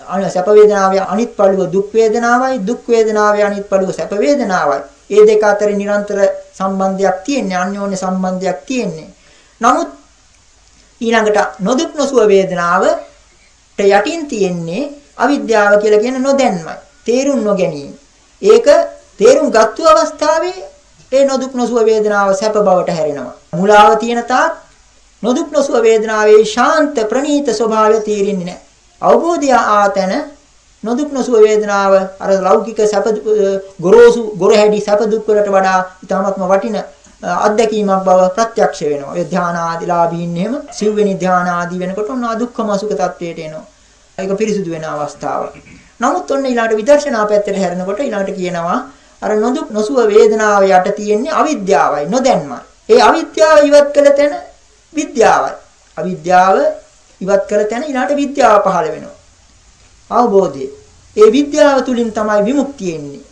අන සැප වේදනාවේ අනිත් පළුව දුක් වේදනාවයි දුක් වේදනාවේ අනිත් පළුව සැප වේදනාවයි. ඒ දෙක අතර නිරන්තර සම්බන්ධයක් තියෙන්නේ අන්‍යෝන්‍ය සම්බන්ධයක් තියෙන්නේ. නමුත් ඊළඟට නොදුක් නොසුව වේදනාවට යටින් තියෙන්නේ අවිද්‍යාව කියලා කියන නොදැන්මයි. තේරුම් නොගැනීම. ඒක තේරුම් ගත්තු අවස්ථාවේ ඒ නොදුක් නොසුව වේදනාව සැප බවට හැරෙනවා. මුලාව තියෙන තාක් නොදුක් නොසුව වේදනාවේ ශාන්ත ප්‍රණීත ස්වභාවය තේරෙන්නේ නැහැ. අවබෝධය ආතන නොදුක් නොසුව වේදනාව අර ලෞකික සැප ගොරෝසු ගොරහැඩි සැප දුක් වලට වඩා ඊටමත්ම වටින අත්දැකීමක් බව ප්‍රත්‍යක්ෂ වෙනවා. ඒ ධාන ආදිලාභීන් එහෙම සිව්වෙනි ධාන ආදී වෙනකොට ඔන්න අදුක්කම සුඛ තත්වයට එනවා. ඒක පිරිසුදු වෙන අවස්ථාවක්. නමුත් ඔන්න ඊළඟට විදර්ශනා පැත්තට හැරෙනකොට ඊළඟට කියනවා අර නොදුක් නොසුව වේදනාව යට තියෙන්නේ අවිද්‍යාවයි නොදැන්මයි. ඒ අවිද්‍යාව ඉවත් කළ තැන විද්‍යාවයි. අවිද්‍යාව ඉවත් කළ තැන ඊළාට විද්‍යාව පහළ වෙනවා. අවබෝධය. ඒ විද්‍යාව තුලින් තමයි විමුක්තිය එන්නේ.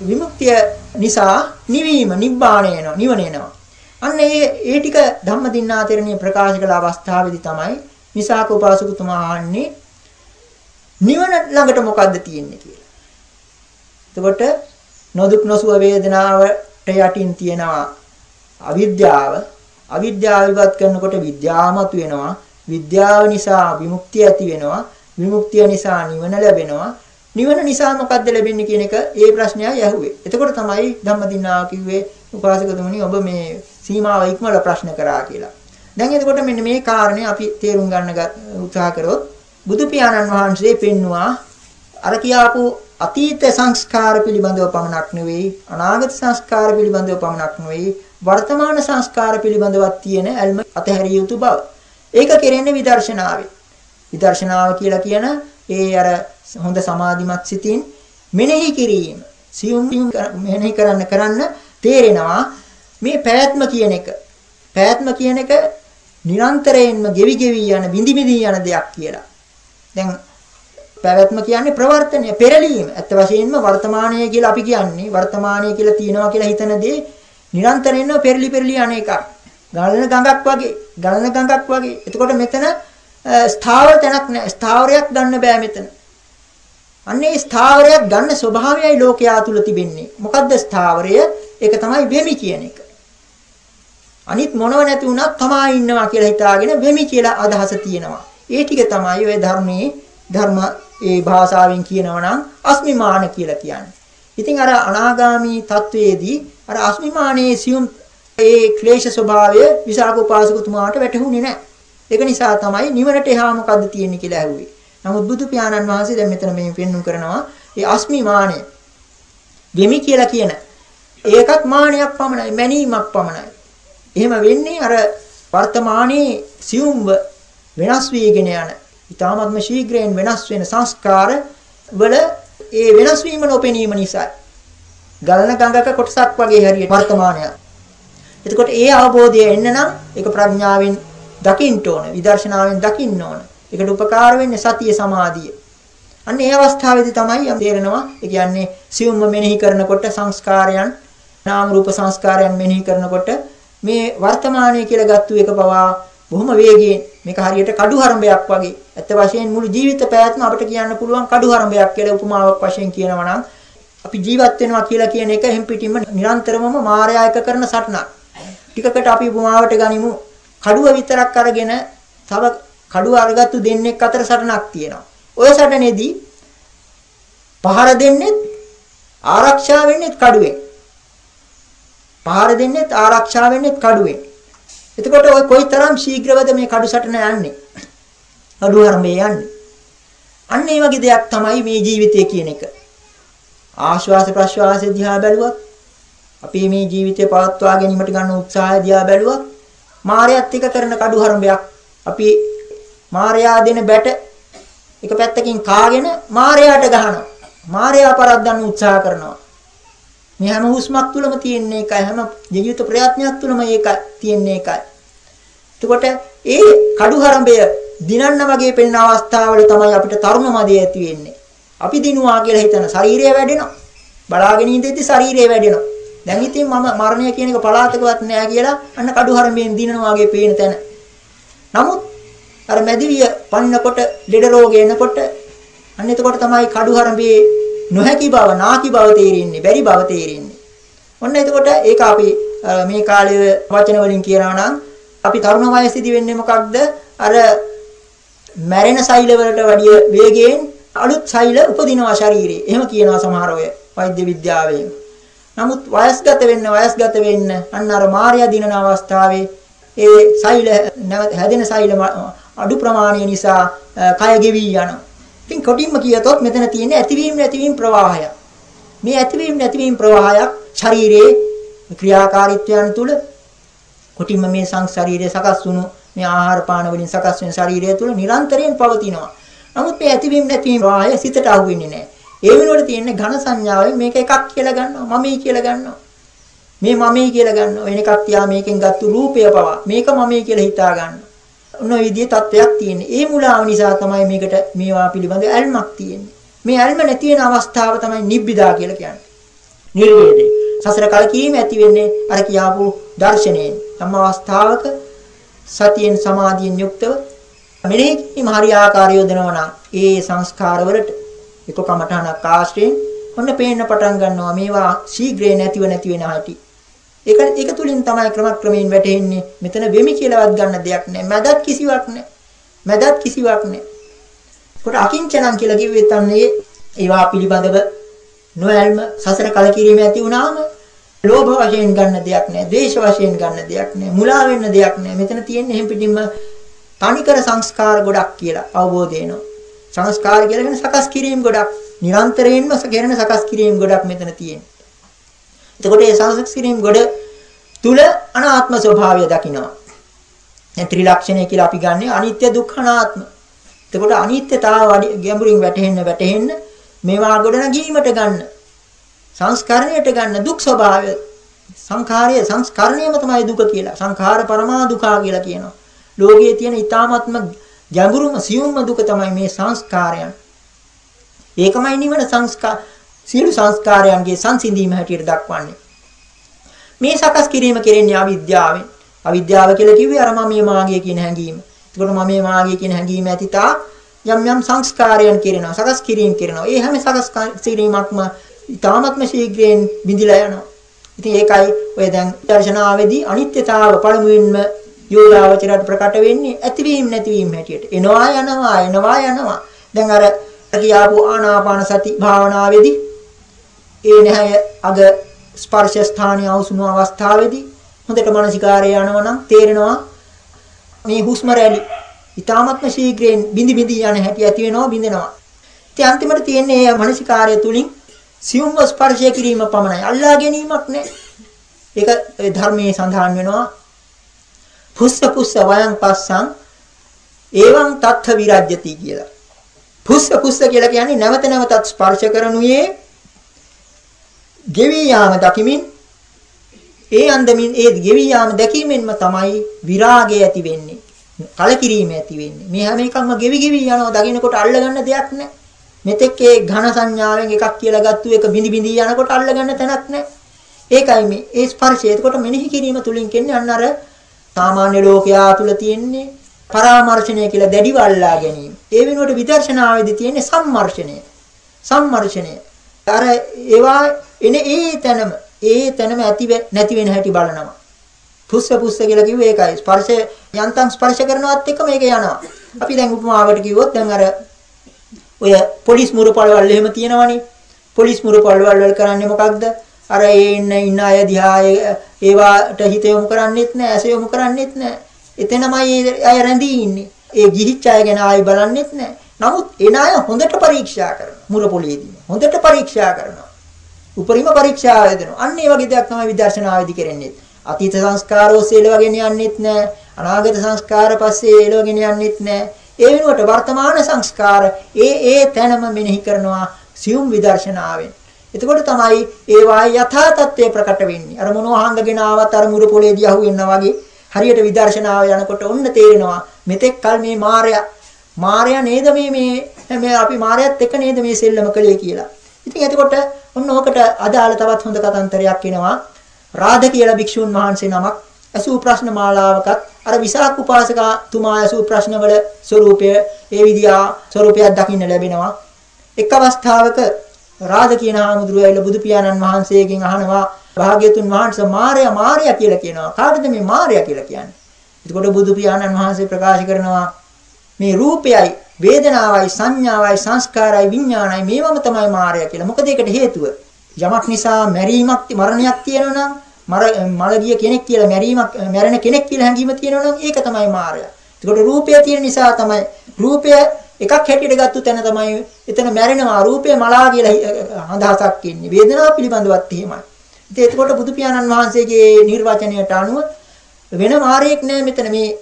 විමුක්තිය නිසා නිවීම නිබ්බාණය එනවා නිවන එනවා. අන්න ඒ ඒ ටික ධම්මදින්නා තෙරණිය ප්‍රකාශ කළ අවස්ථාවේදී තමයි මිසාක උපාසකතුමා අහන්නේ නිවන ළඟට මොකද්ද තියෙන්නේ කියලා. එතකොට නොදුක් නොසුව වේදනාවට යටින් තියෙනවා අවිද්‍යාව. අවිද්‍යාව ඉවත් කරනකොට විද්‍යාවමතු වෙනවා. විද්‍යාව නිසා විමුක්තිය ඇති වෙනවා. විමුක්තිය නිසා නිවන ලැබෙනවා. නිවන නිසා මොකද්ද ලැබෙන්නේ කියන එක ඒ ප්‍රශ්නයයි ඇහුවේ. එතකොට තමයි ධම්මදින්නා කිව්වේ උපාසකතුමනි ඔබ මේ සීමාව ඉක්මවල ප්‍රශ්න කරා කියලා. දැන් එතකොට මෙන්න මේ කාරණේ අපි තේරුම් ගන්න උත්සාහ කරොත් බුදු පියාණන් වහන්සේ පෙන්නවා අර කියාපු අතීත සංස්කාර පිළිබඳව පමණක් නෙවෙයි අනාගත සංස්කාර පිළිබඳව පමණක් නෙවෙයි වර්තමාන සංස්කාර පිළිබඳවත් තියෙන ඇල්ම අතහැරිය යුතු බව. ඒක කෙරෙන්නේ විදර්ශනාවේ. විදර්ශනාව කියලා කියන ඒ අර හොඳ සමාධිමත් සිතින් මෙනෙහි කිරීම. සියුම් මෙනෙහි කරන්න කරන්න තේරෙනවා මේ පැවැත්ම කියන එක. පැවැත්ම කියන එක නිරන්තරයෙන්ම ගෙවි ගෙවි යන විඳි විඳි යන දෙයක් කියලා. දැන් පැවැත්ම කියන්නේ ප්‍රවර්තනය, පෙරලීම. ඇත්ත වශයෙන්ම වර්තමානය කියලා අපි කියන්නේ වර්තමානය කියලා තියනවා කියලා හිතන දේ නිරන්තරයෙන්ම පෙරලි පෙරලි යන එකක්. ගලන ගඟක් වගේ ගලන ගඟක් වගේ. එතකොට මෙතන ස්ථාවර තැනක් නෑ. ස්ථාවරයක් ගන්න බෑ මෙතන. අන්නේ ස්ථාවරයක් ගන්න ස්වභාවයයි ලෝකයා තුල තිබෙන්නේ. මොකද්ද ස්ථාවරය? ඒක තමයි වෙමි කියන එක. අනිත් මොනව නැති වුණත් තමා ඉන්නවා කියලා හිතාගෙන වෙමි කියලා අදහස තියෙනවා. ඒ ටික තමයි ඔය ධර්මයේ ධර්ම ඒ භාෂාවෙන් කියනවා නම් අස්මිමාන කියලා කියන්නේ. ඉතින් අර අනාගාමි තත්වයේදී අර අස්මිමානයේ සියුම් ඒ ක්ලේශ ස්වභාවය විසාක උපාසකතුමාට වැටහුනේ නැහැ. ඒක නිසා තමයි නිවනට එහා මොකද්ද තියෙන්නේ කියලා ඇහුවේ. නමුත් බුදු පියාණන් වහන්සේ දැන් මෙතන මේ පෙන්වු කරනවා ඒ අස්මි මානය. ගෙමි කියලා කියන ඒකත් මානයක් පමණයි, මැනීමක් පමණයි. එහෙම වෙන්නේ අර වර්තමානයේ සියුම්ව වෙනස් වීගෙන යන, ඊ타මත්ම ශීඝ්‍රයෙන් වෙනස් වෙන සංස්කාර වල ඒ වෙනස් වීම නොපෙනීම නිසා ගලන ගඟක කොටසක් වගේ හරියට වර්තමානයක් එතකොට ඒ අවබෝධය එන්න නම් ඒක ප්‍රඥාවෙන් දකින්න ඕන, විදර්ශනාවෙන් දකින්න ඕන. ඒකට උපකාර වෙන්නේ සතිය සමාධිය. අන්න ඒ අවස්ථාවේදී තමයි තේරෙනවා ඒ කියන්නේ සියුම්ම මෙනෙහි කරනකොට සංස්කාරයන් නාම රූප සංස්කාරයන් මෙනෙහි කරනකොට මේ වර්තමානයේ කියලා ගත්තු එක පවා බොහොම වේගයෙන් මේක හරියට කඩු හරඹයක් වගේ. ඇත්ත වශයෙන් මුළු ජීවිත පැවැත්ම අපිට කියන්න පුළුවන් කඩු හරඹයක් කියලා උපමාවක් වශයෙන් කියනවා නම් අපි ජීවත් වෙනවා කියලා කියන එක එහෙම් පිටින්ම නිරන්තරවම මායя එක කරන සටනක්. ටිකකට අපි උපමාවට ගනිමු කඩුව විතරක් අරගෙන තව කඩුව අරගත්තු දෙන්නෙක් අතර සටනක් තියෙනවා. ඔය සටනේදී පහර දෙන්නෙත් ආරක්ෂා වෙන්නෙත් කඩුවෙන්. පහර දෙන්නෙත් ආරක්ෂා වෙන්නෙත් කඩුවෙන්. එතකොට ඔය කොයිතරම් ශීඝ්‍රවද මේ කඩු සටන යන්නේ? කඩු හරඹේ යන්නේ. අන්න ඒ වගේ දෙයක් තමයි මේ ජීවිතය කියන එක. ආශ්වාස ප්‍රශ්වාසය දිහා බැලුවත් අපි මේ ජීවිතය පවත්වා ගැනීමට ගන්න උත්සාහය දිහා බැලුවත් මායයත් එක කරන කඩු හරඹයක් අපි මායයා දෙන බැට එක පැත්තකින් කාගෙන මායයාට ගහනවා මායයා පරද්දන්න උත්සාහ කරනවා මේ හැම හුස්මක් තුළම තියෙන එකයි හැම ජීවිත ප්‍රයත්නයක් තුළම ඒක තියෙන එකයි එතකොට ඒ කඩු හරඹය දිනන්න වගේ පෙනෙන අවස්ථාවල තමයි අපිට තරුණ මදේ ඇති වෙන්නේ. අපි දිනුවා කියලා හිතන ශරීරය වැඩෙනවා. බලාගෙන ඉඳිද්දි ශරීරය වැඩෙනවා. දැන් ඉතින් මම මරණය කියන එක පලාතකවත් නෑ කියලා අන්න කඩු හරඹෙන් දිනනවා වගේ පේන තැන. නමුත් අර මැදිවිය පන්නකොට ලෙඩ රෝග එනකොට අන්න එතකොට තමයි කඩු හරඹේ නොහැකි බව, නාකි බව තේරෙන්නේ, බැරි බව තේරෙන්නේ. ඔන්න එතකොට ඒක අපි මේ කාලයේ වචන වලින් කියනවා නම් අපි තරුණ වයසේදී වෙන්නේ මොකක්ද? අර මැරෙන සෛල වලට වැඩිය වේගයෙන් අලුත් සෛල උපදිනවා ශරීරේ. එහෙම කියනවා සමහර අය වෛද්‍ය විද්‍යාවේ. නමුත් වයස්ගත වෙන්න වයස්ගත වෙන්න අන්න අර මාර්යා දිනන අවස්ථාවේ ඒ සෛල හැදෙන සෛල අඩු ප්‍රමාණය නිසා කය ගෙවි යනවා. ඉතින් කොටින්ම කියතොත් මෙතන තියෙන්නේ ඇතිවීම නැතිවීම ප්‍රවාහය. මේ ඇතිවීම නැතිවීම ප්‍රවාහයක් ශරීරයේ ක්‍රියාකාරීත්වයන් තුල කොටින්ම මේ සංශරීරය සකස් වුණු මේ ආහාර පාන වලින් සකස් වෙන ශරීරය තුල නිරන්තරයෙන් පවතිනවා. නමුත් මේ ඇතිවීම නැතිවීම ප්‍රවාහය සිතට අහු වෙන්නේ නැහැ. ඒ වෙනුවට තියෙන්නේ ඝන සංඥාවෙන් මේක එකක් කියලා ගන්නවා මමයි කියලා ගන්නවා මේ මමයි කියලා ගන්නවා වෙන එකක් තියා මේකෙන් ගත්තු රූපය පවා මේක මමයි කියලා හිතා ගන්නවා ඔන්න ඔය විදිහේ තත්වයක් තියෙන්නේ. ඒ මුලාව නිසා තමයි මේකට මේවා පිළිබඳ ඇල්මක් තියෙන්නේ. මේ ඇල්ම නැති වෙන අවස්ථාව තමයි නිබ්බිදා කියලා කියන්නේ. නිර්වේදේ. සසර කලකීම ඇති වෙන්නේ අර කියාපු දර්ශනයෙන්. සම අවස්ථාවක සතියෙන් සමාධියෙන් යුක්තව මෙනෙහි කිරීම හරි ආකාරය යොදනවා නම් ඒ සංස්කාරවලට එක කමඨහනක් ආශ්‍රයෙන් ඔන්න පේන්න පටන් ගන්නවා මේවා ශීඝ්‍රේ නැතිව නැති වෙන හැටි. ඒක ඒක තුලින් තමයි ක්‍රමක්‍රමයෙන් වැටෙන්නේ මෙතන වෙමි කියලාවත් ගන්න දෙයක් නැහැ. මැදත් කිසිවක් නැහැ. මැදත් කිසිවක් නැහැ. කොට අකිංචනං කියලා කිව්වෙත් අන්නේ ඒවා පිළිබඳව නොයල්ම සසර කලකිරීම ඇති වුණාම ලෝභ වශයෙන් ගන්න දෙයක් නැහැ. ද්වේෂ වශයෙන් ගන්න දෙයක් නැහැ. මුලා වෙන්න දෙයක් නැහැ. මෙතන තියෙන්නේ එහෙම් පිටින්ම තනිකර සංස්කාර ගොඩක් කියලා අවබෝධ වෙනවා. සංස්කාර කියලා කියන්නේ සකස් කිරීම ගොඩක් නිරන්තරයෙන්ම කරන සකස් කිරීම ගොඩක් මෙතන තියෙනවා. එතකොට මේ සකස් කිරීම ගොඩ තුල අනාත්ම ස්වභාවය දකිනවා. දැන් ත්‍රිලක්ෂණය කියලා අපි ගන්නෙ අනිත්‍ය දුක්ඛ අනාත්ම. එතකොට අනිත්‍යතාව ගැඹුරින් වැටහෙන්න වැටහෙන්න මේවා ගොඩනගීමට ගන්න සංස්කරණයට ගන්න දුක් ස්වභාවය සංඛාරය සංස්කරණයම තමයි දුක කියලා. සංඛාර පරමා දුකා කියලා කියනවා. ලෝකයේ තියෙන ඊ타ත්ම ගැඹුරුම සියුම්ම දුක තමයි මේ සංස්කාරයන්. ඒකමයි නිවන සංස්කාර සියලු සංස්කාරයන්ගේ සංසිඳීම හැටියට දක්වන්නේ. මේ සකස් කිරීම කෙරෙන්නේ අවිද්‍යාවෙන්. අවිද්‍යාව කියලා කිව්වේ අර මම මාගේ කියන හැඟීම. එතකොට මම මාගේ කියන හැඟීම ඇතිතා යම් යම් සංස්කාරයන් කෙරෙනවා. සකස් කිරීම කෙරෙනවා. ඒ හැම සකස් කිරීමක්ම ඊ타ත්ම ශීඝ්‍රයෙන් බිඳිලා යනවා. ඉතින් ඒකයි ඔය දැන් දර්ශනාවේදී අනිත්‍යතාව පළමුවෙන්ම යෝගාවචරයට ප්‍රකට වෙන්නේ ඇතිවීම නැතිවීම හැටියට. එනවා යනවා එනවා යනවා. දැන් අර කියාපු ආනාපාන සති භාවනාවේදී ඒ නැහැ අග ස්පර්ශ ස්ථානීය අවසුණු අවස්ථාවේදී හොඳට මානසිකාරය යනවා නම් තේරෙනවා මේ හුස්ම රැලි ඊ타මත්ම ශීඝ්‍රයෙන් බිඳි බිඳි යන හැටි ඇති වෙනවා බිඳෙනවා. ඉතින් අන්තිමට තියෙන්නේ මේ මානසිකාරය තුලින් සියුම්ව ස්පර්ශය කිරීම පමණයි. අල්ලා ගැනීමක් නැහැ. ඒක ධර්මයේ සඳහන් වෙනවා පුස්ස පුස්ස වයං පස්සං එවං තත්ථ විරජ්‍යති කියලා. පුස්ස පුස්ස කියලා කියන්නේ නැවත නැවතත් ස්පර්ශ කරනුයේ ගෙවි යාම දකිමින් ඒ අන්දමින් ඒ ගෙවි යාම දැකීමෙන්ම තමයි විරාගය ඇති වෙන්නේ. කලකිරීම ඇති වෙන්නේ. මේ හැම එකක්ම ගෙවි ගෙවි යනවා දකින්නකොට අල්ලගන්න දෙයක් නැහැ. මෙතෙක් ඒ ඝන සංඥාවෙන් එකක් කියලා ගත්තු එක බිනි බිනි යනකොට අල්ලගන්න තැනක් නැහැ. ඒකයි මේ ඒ ස්පර්ශය. එතකොට මෙනෙහි කිරීම තුලින් කියන්නේ අන්න අර සාමාන්‍ය ලෝකයා තුල තියෙන්නේ පරාමර්ශණය කියලා දැඩිව අල්ලා ගැනීම. ඒ වෙනුවට විදර්ශනාවේදී තියෙන්නේ සම්මර්ෂණය. සම්මර්ෂණය. අර ඒවා එනේ ඒ තැනම ඒ තැනම ඇති නැති වෙන හැටි බලනවා. පුස්ස පුස්ස කියලා කිව්වේ ඒකයි. ස්පර්ශය යන්තම් ස්පර්ශ කරනවත් එක්ක මේක යනවා. අපි දැන් උපමාවකට කිව්වොත් දැන් අර ඔය පොලිස් මුරපල්වල එහෙම තියෙනවනේ. පොලිස් මුරපල්වල වල කරන්නේ මොකක්ද? අර ඒ ඉන්න ඉන්න අය දිහා ඒවාට හිත යොමු කරන්නේත් නැහැ, ඇස යොමු කරන්නේත් නැහැ. එතනමයි අය රැඳී ඉන්නේ. ඒ ගිහිච්ච අය ගැන ආයි බලන්නෙත් නැහැ. නමුත් එන අය හොඳට පරීක්ෂා කරනවා. මුරපොලියේදී. හොඳට පරීක්ෂා කරනවා. උපරිම පරීක්ෂාව දෙනවා. අන්න ඒ වගේ දෙයක් තමයි විදර්ශනාවේදී කරන්නේ. අතීත සංස්කාර ඔස්සේ එලවගෙන යන්නෙත් නැහැ. අනාගත සංස්කාර පස්සේ එලවගෙන යන්නෙත් නැහැ. ඒ වෙනුවට වර්තමාන සංස්කාර ඒ ඒ තැනම මෙනෙහි කරනවා සියුම් විදර්ශනාවෙන්. එතකොට තමයි ඒ වායි යථා තත්ත්වය ප්‍රකට වෙන්නේ. අර මොනවා හංගගෙන ආවත් අර මුරු පොලේදී අහුවෙන්නා වගේ හරියට විදර්ශනාව යනකොට ඔන්න තේරෙනවා මෙතෙක් කල මේ මායя මාරයා නේද මේ මේ අපි මාරයත් එක්ක නේද මේ සෙල්ලම කළේ කියලා. ඉතින් එතකොට ඔන්න ඕකට අදාළ තවත් හොඳ කතන්දරයක් එනවා. රාධ කියලා භික්ෂුන් වහන්සේ නමක් අසූ ප්‍රශ්න මාලාවකත් අර විසාක උපාසකතුමා අසූ ප්‍රශ්නවල ස්වરૂපය ඒ විදියා ස්වરૂපයක් දකින්න ලැබෙනවා. එක් අවස්ථාවක රාධ කියන ආමුදුරුව ඇවිල්ලා බුදු පියාණන් වහන්සේගෙන් අහනවා භාග්‍යතුන් වහන්සේ මාරයා මාරයා කියලා කියනවා. කාටද මේ මාරයා කියලා කියන්නේ? එතකොට බුදු පියාණන් වහන්සේ ප්‍රකාශ කරනවා මේ රූපයයි වේදනාවයි සංඥාවයි සංස්කාරයි විඥානයි මේවම තමයි මායя කියලා. මොකද ඒකට හේතුව යමක් නිසා මැරීමක් මරණයක් තියෙනවා නම් මලගිය කෙනෙක් කියලා මැරීමක් මැරෙන කෙනෙක් කියලා හැඟීම තියෙනවා නම් ඒක තමයි මායя. ඒකට රූපය තියෙන නිසා තමයි රූපය එකක් හැටියට ගත්ත තැන තමයි එතන මැරෙනවා රූපය මලා කියලා අදහසක් ඉන්නේ. වේදනාව පිළිබඳවත් එහෙමයි. ඉතින් එතකොට බුදු පියාණන් වහන්සේගේ නිර්වචනයට අනුව වෙන මාරයක් නෑ මෙතන මේ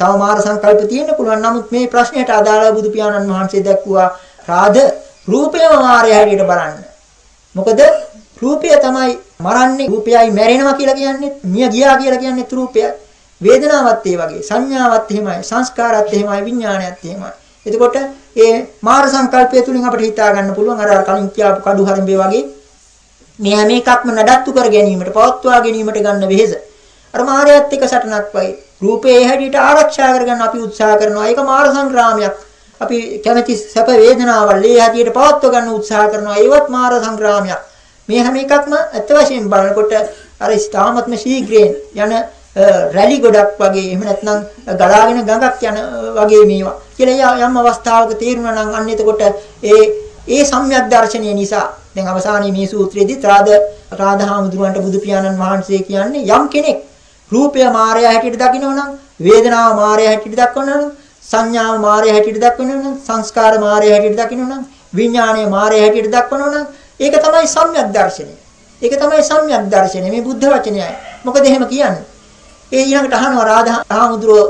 තව මාර සංකල්ප තියෙන්න පුළුවන්. නමුත් මේ ප්‍රශ්නයට අදාළව බුදු පියාණන් වහන්සේ දැක්වුවා රාද රූපයම මාරය හැටියට බලන්න. මොකද රූපය තමයි මරන්නේ රූපයයි මැරෙනවා කියලා කියන්නේ මිය ගියා කියලා කියන්නේ රූපයයි. වේදනාවත් ඒ වගේ සංඥාවත් එහෙමයි සංස්කාරات එහෙමයි විඥානයත් එහෙමයි. එතකොට ඒ මාර සංකල්පය තුලින් අපිට හිතා ගන්න පුළුවන් අර කලින් කියාපු කඩු හරඹේ වගේ මේ හැම එකක්ම නඩත්තු කර ගැනීමට පවත්වා ගැනීමට ගන්න වෙහෙස. අර මායයත් එක්ක සටනක් වගේ රූපේ හැටියට ආරක්ෂා කරගන්න අපි උත්සාහ කරනවා. ඒක මාර සංග්‍රාමයක්. අපි කැමැති සැප වේදනාවල් ඒ හැටියට පවත්ව ගන්න උත්සාහ කරනවා. ඒවත් මාර සංග්‍රාමයක්. මේ හැම එකක්ම ඇත්ත වශයෙන් බලනකොට අර ස්ථාමත්ම ශීඝ්‍රයෙන් යන රැලි ගොඩක් වගේ එහෙම නැත්නම් ගලාගෙන ගඟක් යන වගේ මේවා කියලා යම් අවස්ථාවක තේරුණා නම් අන්න එතකොට ඒ ඒ සම්‍යක් දර්ශනය නිසා දැන් අවසානයේ මේ සූත්‍රයේදී රාද රාධහාමුදුරන්ට බුදු පියාණන් වහන්සේ කියන්නේ යම් කෙනෙක් රූපය මායя හැටියට දකිනවනම් වේදනාව මායя හැටියට දක්වනවනම් සංඥාව මායя හැටියට දක්වනවනම් සංස්කාර මායя හැටියට දකිනවනම් විඥාණය මායя හැටියට දක්වනවනම් ඒක තමයි සම්‍යක් දර්ශනය. ඒක තමයි සම්‍යක් දර්ශනය. මේ බුද්ධ වචනයයි. මොකද එහෙම කියන්නේ? ඒ ඊළඟට අහනවා රාධා රාමුදුරෝ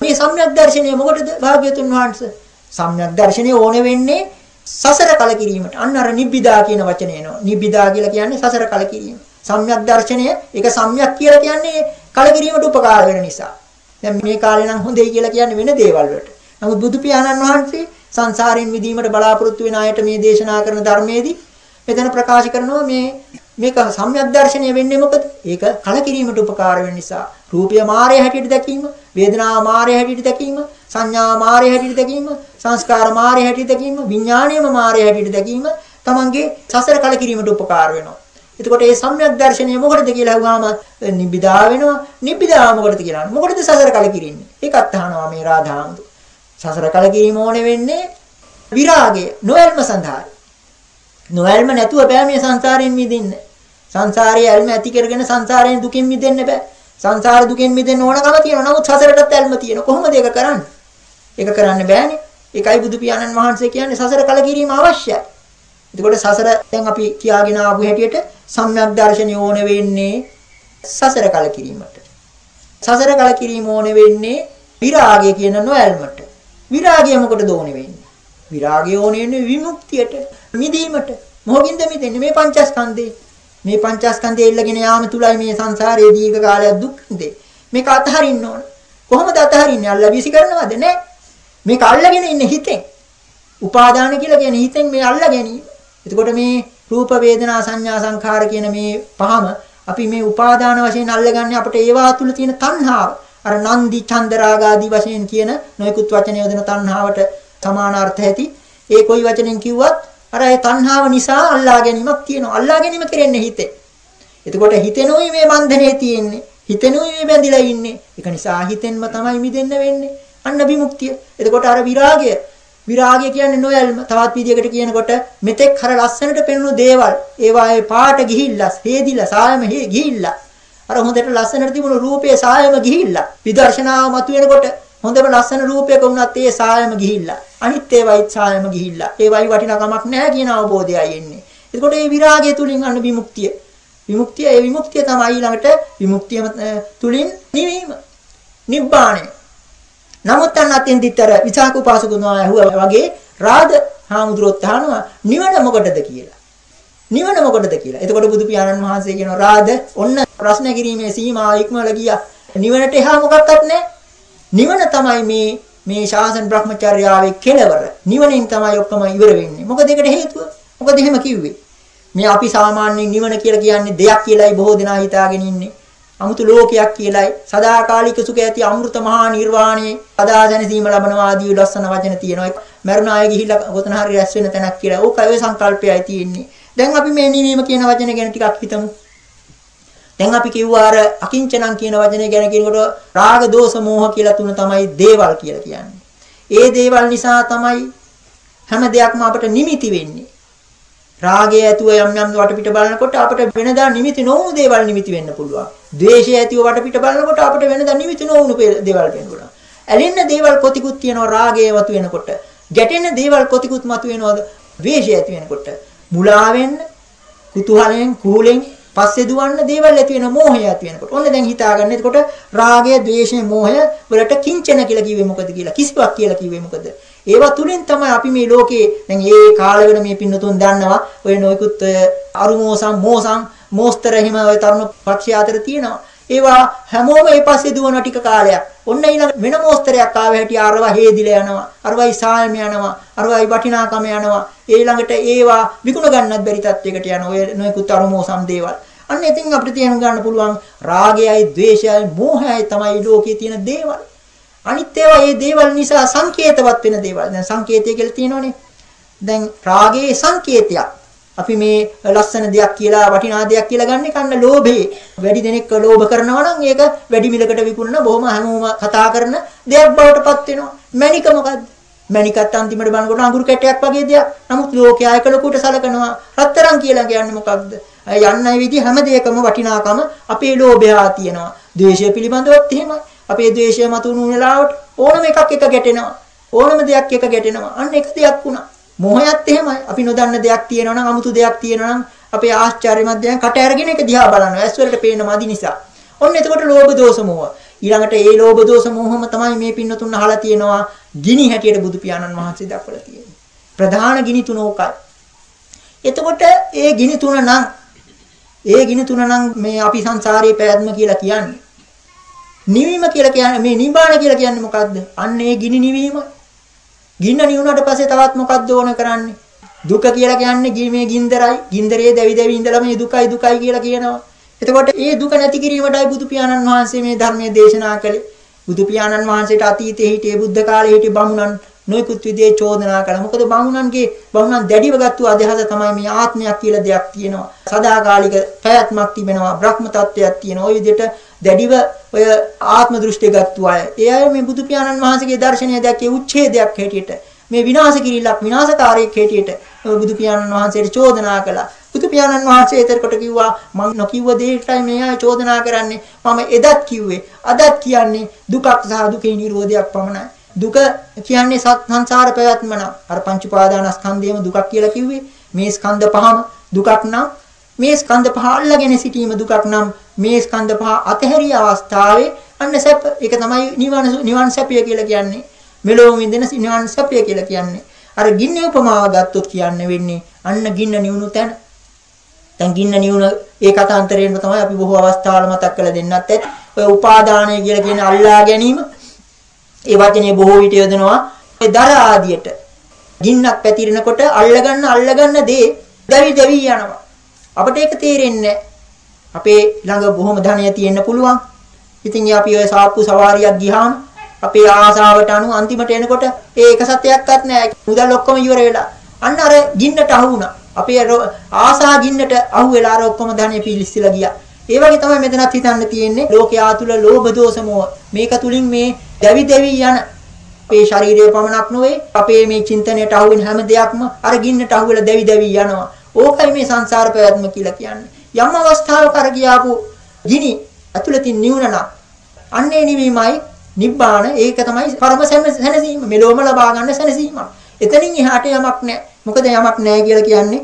මේ සම්‍යක් දර්ශනය මොකටද භාග්‍යතුන් වහන්සේ? සම්‍යක් දර්ශනය ඕන වෙන්නේ සසර කලකිරීමට. අන්න අර නිබ්බිදා කියන වචනේ එනවා. නිබ්බිදා කියලා කියන්නේ සසර කලකිරීම. සම්‍යක් දර්ශනය ඒක සම්‍යක් කියලා කියන්නේ කලකිරීමට උපකාර වෙන නිසා. දැන් මේ කාලේ නම් හොඳයි කියලා කියන්නේ වෙන දේවල් වලට. නමුත් බුදු පියාණන් වහන්සේ සංසාරයෙන් මිදීමට බලාපොරොත්තු වෙන අයට මේ දේශනා කරන ධර්මයේදී මෙතන ප්‍රකාශ කරනවා මේ මේක සම්‍යක් දර්ශනය වෙන්නේ මොකද? ඒක කලකිරීමට උපකාර වෙන නිසා. රූපය මායя හැටියට දැකීම, වේදනාව මායя හැටියට දැකීම, සංඥා මායя හැටියට දැකීම, සංස්කාර මායя හැටියට දැකීම, විඥාණයම මායя හැටියට දැකීම තමන්ගේ සසර කලකිරීමට උපකාර වෙනවා. එතකොට මේ සම්‍යක් දර්ශනය මොකටද කියලා අහුවාම නිබ්බිදා වෙනවා. නිබ්බිදා මොකටද කියලා. මොකටද සසර කලකිරින්නේ? ඒකත් අහනවා මේ රාධාමුතු. සසර කලකිරීම ඕනේ වෙන්නේ විරාගය, නොයල්ම සඳහායි. නොයල්ම නැතුව බෑ මේ සංසාරයෙන් මිදෙන්න. සංසාරයේ ඇල්ම ඇති කරගෙන සංසාරයෙන් දුකින් මිදෙන්න බෑ. සංසාර දුකෙන් මිදෙන්න ඕනකම තියෙනවා. නමුත් සසරටත් ඇල්ම තියෙනවා. කොහොමද ඒක කරන්නේ? ඒක කරන්න බෑනේ. ඒකයි බුදු පියාණන් වහන්සේ කියන්නේ සසර කලකිරීම අවශ්‍යයි. එතකොට සසර දැන් අපි කියාගෙන ආපු හැටියට සම්‍යක් දර්ශනය ඕන වෙන්නේ සසර කලකිරීමට. සසර කලකිරීම ඕන වෙන්නේ විරාගය කියන නොඇල්මට. විරාගය මොකටද ඕන වෙන්නේ? විරාගය ඕන වෙන්නේ විමුක්තියට, මිදීමට. මොකකින්ද මිදෙන්නේ මේ පංචස්කන්ධේ? මේ පංචස්කන්ධය ඉල්ලගෙන යාම තුලයි මේ සංසාරයේ දීර්ඝ කාලයක් දුක් විඳේ. මේක අතහරින්න ඕන. කොහොමද අතහරින්නේ? අල්ලා විසි කරනවද? නෑ. මේක අල්ලගෙන ඉන්නේ හිතෙන්. උපාදාන කියලා කියන්නේ හිතෙන් මේ අල්ලා ගැනීම. එතකොට මේ රූප වේදනා සංඥා සංඛාර කියන මේ පහම අපි මේ උපාදාන වශයෙන් අල්ලගන්නේ අපිට ඒවා තුල තියෙන තණ්හාව. අර නන්දි චන්දරාග ආදී වශයෙන් කියන නොයෙකුත් වචන යොදන තණ්හාවට සමාන අර්ථ ඇති. ඒ කොයි වචනෙන් කිව්වත් අර ඒ තණ්හාව නිසා අල්ලා ගැනීමක් තියෙනවා. අල්ලා ගැනීම කරන්නේ හිතේ. එතකොට හිතෙනුයි මේ බන්ධනේ තියෙන්නේ. හිතෙනුයි මේ බැඳිලා ඉන්නේ. ඒක නිසා හිතෙන්ම තමයි මිදෙන්න වෙන්නේ. අන්න විමුක්තිය. එතකොට අර විරාගය විරාගය කියන්නේ නොයල්ම තවත් විදියකට කියනකොට මෙතෙක් හර ලස්සනට පෙනුණු දේවල්. ඒවායේ පාට ගිහිල්ලා හේදිලා සායම ගිහිල්ලා. අර හොඳට ලස්සනට තිබුණු රූපයේ සායම ගිහිල්ලා. විදර්ශනාව මතුවෙනකොට හොඳම ලස්සන රූපයක වුණත් ඒ සායම ගිහිල්ලා. අනිත් ඒවයිත් සායම ගිහිල්ලා. ඒවයි වටිනකමක් නැහැ කියන අවබෝධයයි එන්නේ. එතකොට මේ විරාගය තුලින් අන්න විමුක්තිය. විමුක්තිය ඒ විමුක්තිය තමයි ඊළඟට විමුක්තිය තුලින් නිවීම. නිබ්බාණය. නමුත් අන්න අතෙන්දිතර විසාක උපාසකුණා ඇහුවා වගේ රාද හාමුදුරුවෝ අහනවා නිවන මොකටද කියලා. නිවන මොකටද කියලා. එතකොට බුදු පියාණන් වහන්සේ කියනවා රාද ඔන්න ප්‍රශ්න කිරීමේ සීමා ඉක්මවල ගියා. නිවනට එහා මොකක්වත් නැහැ. නිවන තමයි මේ මේ ශාසන බ්‍රහ්මචර්යාවේ කෙලවර. නිවනින් තමයි ඔක්කොම ඉවර වෙන්නේ. මොකද ඒකට හේතුව? මොකද එහෙම කිව්වේ? මේ අපි සාමාන්‍යයෙන් නිවන කියලා කියන්නේ දෙයක් කියලායි බොහෝ දෙනා හිතාගෙන ඉන්නේ. 아무තු ලෝකයක් කියලයි සදාකාලික සුඛ ඇති අමෘත මහා නිර්වාණයේ අදාදැනසීම ලබනවා ආදී ලස්සන වචන තියෙනවා. මරුණ අය ගිහිල්ලා කොතන හරි රැස් වෙන තැනක් කියලා. ඕක ඔය සංකල්පයයි තියෙන්නේ. දැන් අපි මේ නිවීම කියන වචන ගැන ටිකක් හිතමු. දැන් අපි කිව්වා අර අකිංචනං කියන වචනේ ගැන කියනකොට රාග දෝෂ මෝහ කියලා තුන තමයි දේවල් කියලා කියන්නේ. ඒ දේවල් නිසා තමයි හැම දෙයක්ම අපට නිමිති වෙන්නේ. රාගය ඇතුව යම් යම් වටපිට බලනකොට අපිට වෙනදා නිමිති නොවුණු දේවල් නිමිති වෙන්න පුළුවන්. ද්වේෂය ඇතුව වටපිට බලනකොට අපිට වෙනදා නිමිති නොවුණු දේවල් වෙන්න පුළුවන්. ඇලෙන්න දේවල් කොතිකුත් තියෙනවා රාගය වතු වෙනකොට. ගැටෙන දේවල් කොතිකුත් මතු වෙනවා ද්වේෂය ඇති වෙනකොට. මුලා වෙන්න, කුතුහලයෙන්, කූලෙන් පස්සේ දුවන්න දේවල් ඇති වෙන මෝහය ඇති වෙනකොට. ඔන්න දැන් හිතාගන්න. එතකොට රාගය, ද්වේෂය, මෝහය වලට කිංචන කියලා කිව්වේ මොකද කියලා. කිසිවක් කියලා කිව්වේ මොකද? ඒවා තුලින් තමයි අපි මේ ලෝකේ දැන් මේ කාලවල මේ පින්නතුන් දන්නවා ඔය නොයිකුත් අරුමෝසම් මෝසම් මෝස්තර එහෙම ඔය තරුණ පක්ෂය අතර තියෙනවා. ඒවා හැමෝම ඒ පස්සේ දුවන ටික කාලයක්. ඔන්න ඊළඟ වෙන මෝස්තරයක් ආව හැටි අරවා හේදිලා යනවා. අරවයි සායම යනවා. අරවයි වටිනාකම යනවා. ඊළඟට ඒවා විකුණ ගන්නත් බැරි තත්යකට යන ඔය නොයිකුත් අරුමෝසම් දේවල්. අන්න ඉතින් අපිට තේරුම් ගන්න පුළුවන් රාගයයි, ద్వේෂයයි, මෝහයයි තමයි ලෝකයේ තියෙන දේවල්. අනිත් ඒවා මේ දේවල් නිසා සංකේතවත් වෙන දේවල්. දැන් සංකේතය කියලා තියෙනවනේ. දැන් රාගයේ සංකේතයක්. අපි මේ ලස්සන දෙයක් කියලා වටිනා දෙයක් කියලා ගන්න කන්න ලෝභේ. වැඩි දෙනෙක් ලෝභ කරනවා නම් ඒක වැඩි මිලකට විකුණන බොහොම හැමෝම කතා කරන දෙයක් බවට පත් වෙනවා. මැනික මොකද්ද? මැනිකත් අන්තිමට බලනකොට අඟුරු කැටයක් වගේ දෙයක්. නමුත් ලෝකයා එක ලොකුට සලකනවා. රත්තරන් කියලා කියන්නේ මොකක්ද? යන්නයි විදි හැම දෙයකම වටිනාකම අපේ ලෝභයා තියෙනවා. ද්වේෂය පිළිබඳවත් එහෙමයි. අපේ ද්වේෂය මතුණු වෙලාවට ඕනම එකක් එක ගැටෙනවා. ඕනම දෙයක් එක ගැටෙනවා. අන්න එක දෙයක් වුණා. මොහයත් එහෙමයි. අපි නොදන්න දෙයක් තියෙනවා නම් 아무තු දෙයක් තියෙනවා නම් අපේ ආශ්චර්යමත් දැන් කට අරගෙන ඒක දිහා බලනවා. ඇස් වලට පේන මදි නිසා. ඔන්න එතකොට ලෝභ දෝෂ මොහ. ඊළඟට ඒ ලෝභ දෝෂ මොහම තමයි මේ පින්නතුන් අහලා තියෙනවා. ගිනි හැටියට බුදු පියාණන් වහන්සේ දක්වලා තියෙන්නේ. ප්‍රධාන ගිනි තුන ඕකයි. එතකොට ඒ ගිනි තුන නම් ඒ ගිනි තුන නම් මේ අපි සංසාරයේ පැවැත්ම කියලා කියන්නේ. නිවීම කියලා කියන්නේ මේ නිබාණ කියලා කියන්නේ මොකද්ද? අන්න ඒ ගිනි නිවීම. ගින්න නිවුණාට පස්සේ තවත් මොකද්ද ඕන කරන්නේ? දුක කියලා කියන්නේ මේ ගින්දරයි. ගින්දරේ දැවි දැවි ඉඳලා මේ දුකයි දුකයි කියලා කියනවා. එතකොට මේ දුක නැති කිරීමටයි බුදු පියාණන් වහන්සේ මේ ධර්මයේ දේශනා කළේ. බුදු පියාණන් වහන්සේට අතීතයේ හිටියේ බුද්ධ කාලේ හිටිය බමුණන් නොයෙකුත් විදිහේ චෝදනා කළා. මොකද බමුණන්ගේ බමුණන් දැඩිව ගත්තු අදහස තමයි මේ ආත්මයක් කියලා දෙයක් තියෙනවා. සදාකාලික පැවැත්මක් තිබෙනවා. බ්‍රහ්ම තත්වයක් තියෙනවා. ওই විදිහට දැඩිව ඔය ආත්ම දෘෂ්ටි ගත්තු අය. ඒ අය මේ බුදු පියාණන් වහන්සේගේ දර්ශනය දැක්කේ උච්ඡේදයක් හැටියට. මේ විනාශ කිරීලක් විනාශකාරයක් හැටියට බුදු පියාණන් වහන්සේට චෝදනා කළා. බුදු පියාණන් වහන්සේ ඒතරකට කිව්වා මම නොකියුව දෙයටයි මේ අය චෝදනා කරන්නේ. මම එදත් කිව්වේ. අදත් කියන්නේ දුකක් සහ දුකේ නිරෝධයක් පමණයි. දුක කියන්නේ සංසාර පැවැත්ම නම් අර පංච උපාදානස්කන්ධයම දුකක් කියලා කිව්වේ. මේ ස්කන්ධ පහම දුකක් නම් මේ ස්කන්ධ පහ අල්ලගෙන සිටීම දුකක් නම් මේ ස්කන්ධ පහ අතහැරිය අවස්ථාවේ අන්න සැප. ඒක තමයි නිවන නිවන් සැපය කියලා කියන්නේ. මෙලොව විඳින නිවන් සැපය කියලා කියන්නේ. අර ගින්න උපමාව ගත්තොත් කියන්නේ වෙන්නේ අන්න ගින්න නිවුණු තැන. දැන් ගින්න නිවුණ ඒ කතාන්තරයෙන් තමයි අපි බොහෝ අවස්ථාවල මතක් කරලා දෙන්නත් ඇති ඔය උපාදානය කියලා කියන අල්ලා ගැනීම. ඒ වචනේ බොහෝ විට යොදනවා. ඒ දර ආදියට ගින්නක් පැතිරෙනකොට අල්ලගන්න අල්ලගන්න දේ දැවි දැවි යනවා. අපිට ඒක තේරෙන්නේ අපේ ළඟ බොහොම ධනය තියෙන්න පුළුවන්. ඉතින් අපි ඔය සාප්පු සවාරියක් ගියාම අපේ ආසාවට අනුව අන්තිමට එනකොට ඒ එක සතයක්වත් නැහැ. මුදල් ඔක්කොම ඉවර වෙලා. අන්න අර ගින්නට අහු වුණා. අපේ ආසා ගින්නට අහු වෙලා අර ඔක්කොම ධනෙ පිලිස්සලා ගියා. ඒ වගේ තමයි මෙතනත් හිතන්න තියෙන්නේ. ලෝකයා තුල ලෝභ දෝෂ මොහ. මේක තුලින් මේ දැවි දැවි යන අපේ ශරීරය පමණක් නොවේ අපේ මේ චින්තනයට අහු වෙන හැම දෙයක්ම අර ගින්නට අහු වෙලා දැවි දැවි යනවා. ඕකයි මේ සංසාර පැවැත්ම කියලා කියන්නේ. යම් අවස්ථාවක අර ගියාපු ගිනි ඇතුළතින් නිවුණනම් අන්නේ නිවීමයි නිබ්බාන ඒක තමයි පරම සැනසීම මෙලොවම ලබා ගන්න සැනසීම. එතනින් එහාට යමක් නැහැ. මොකද යමක් නැහැ කියලා කියන්නේ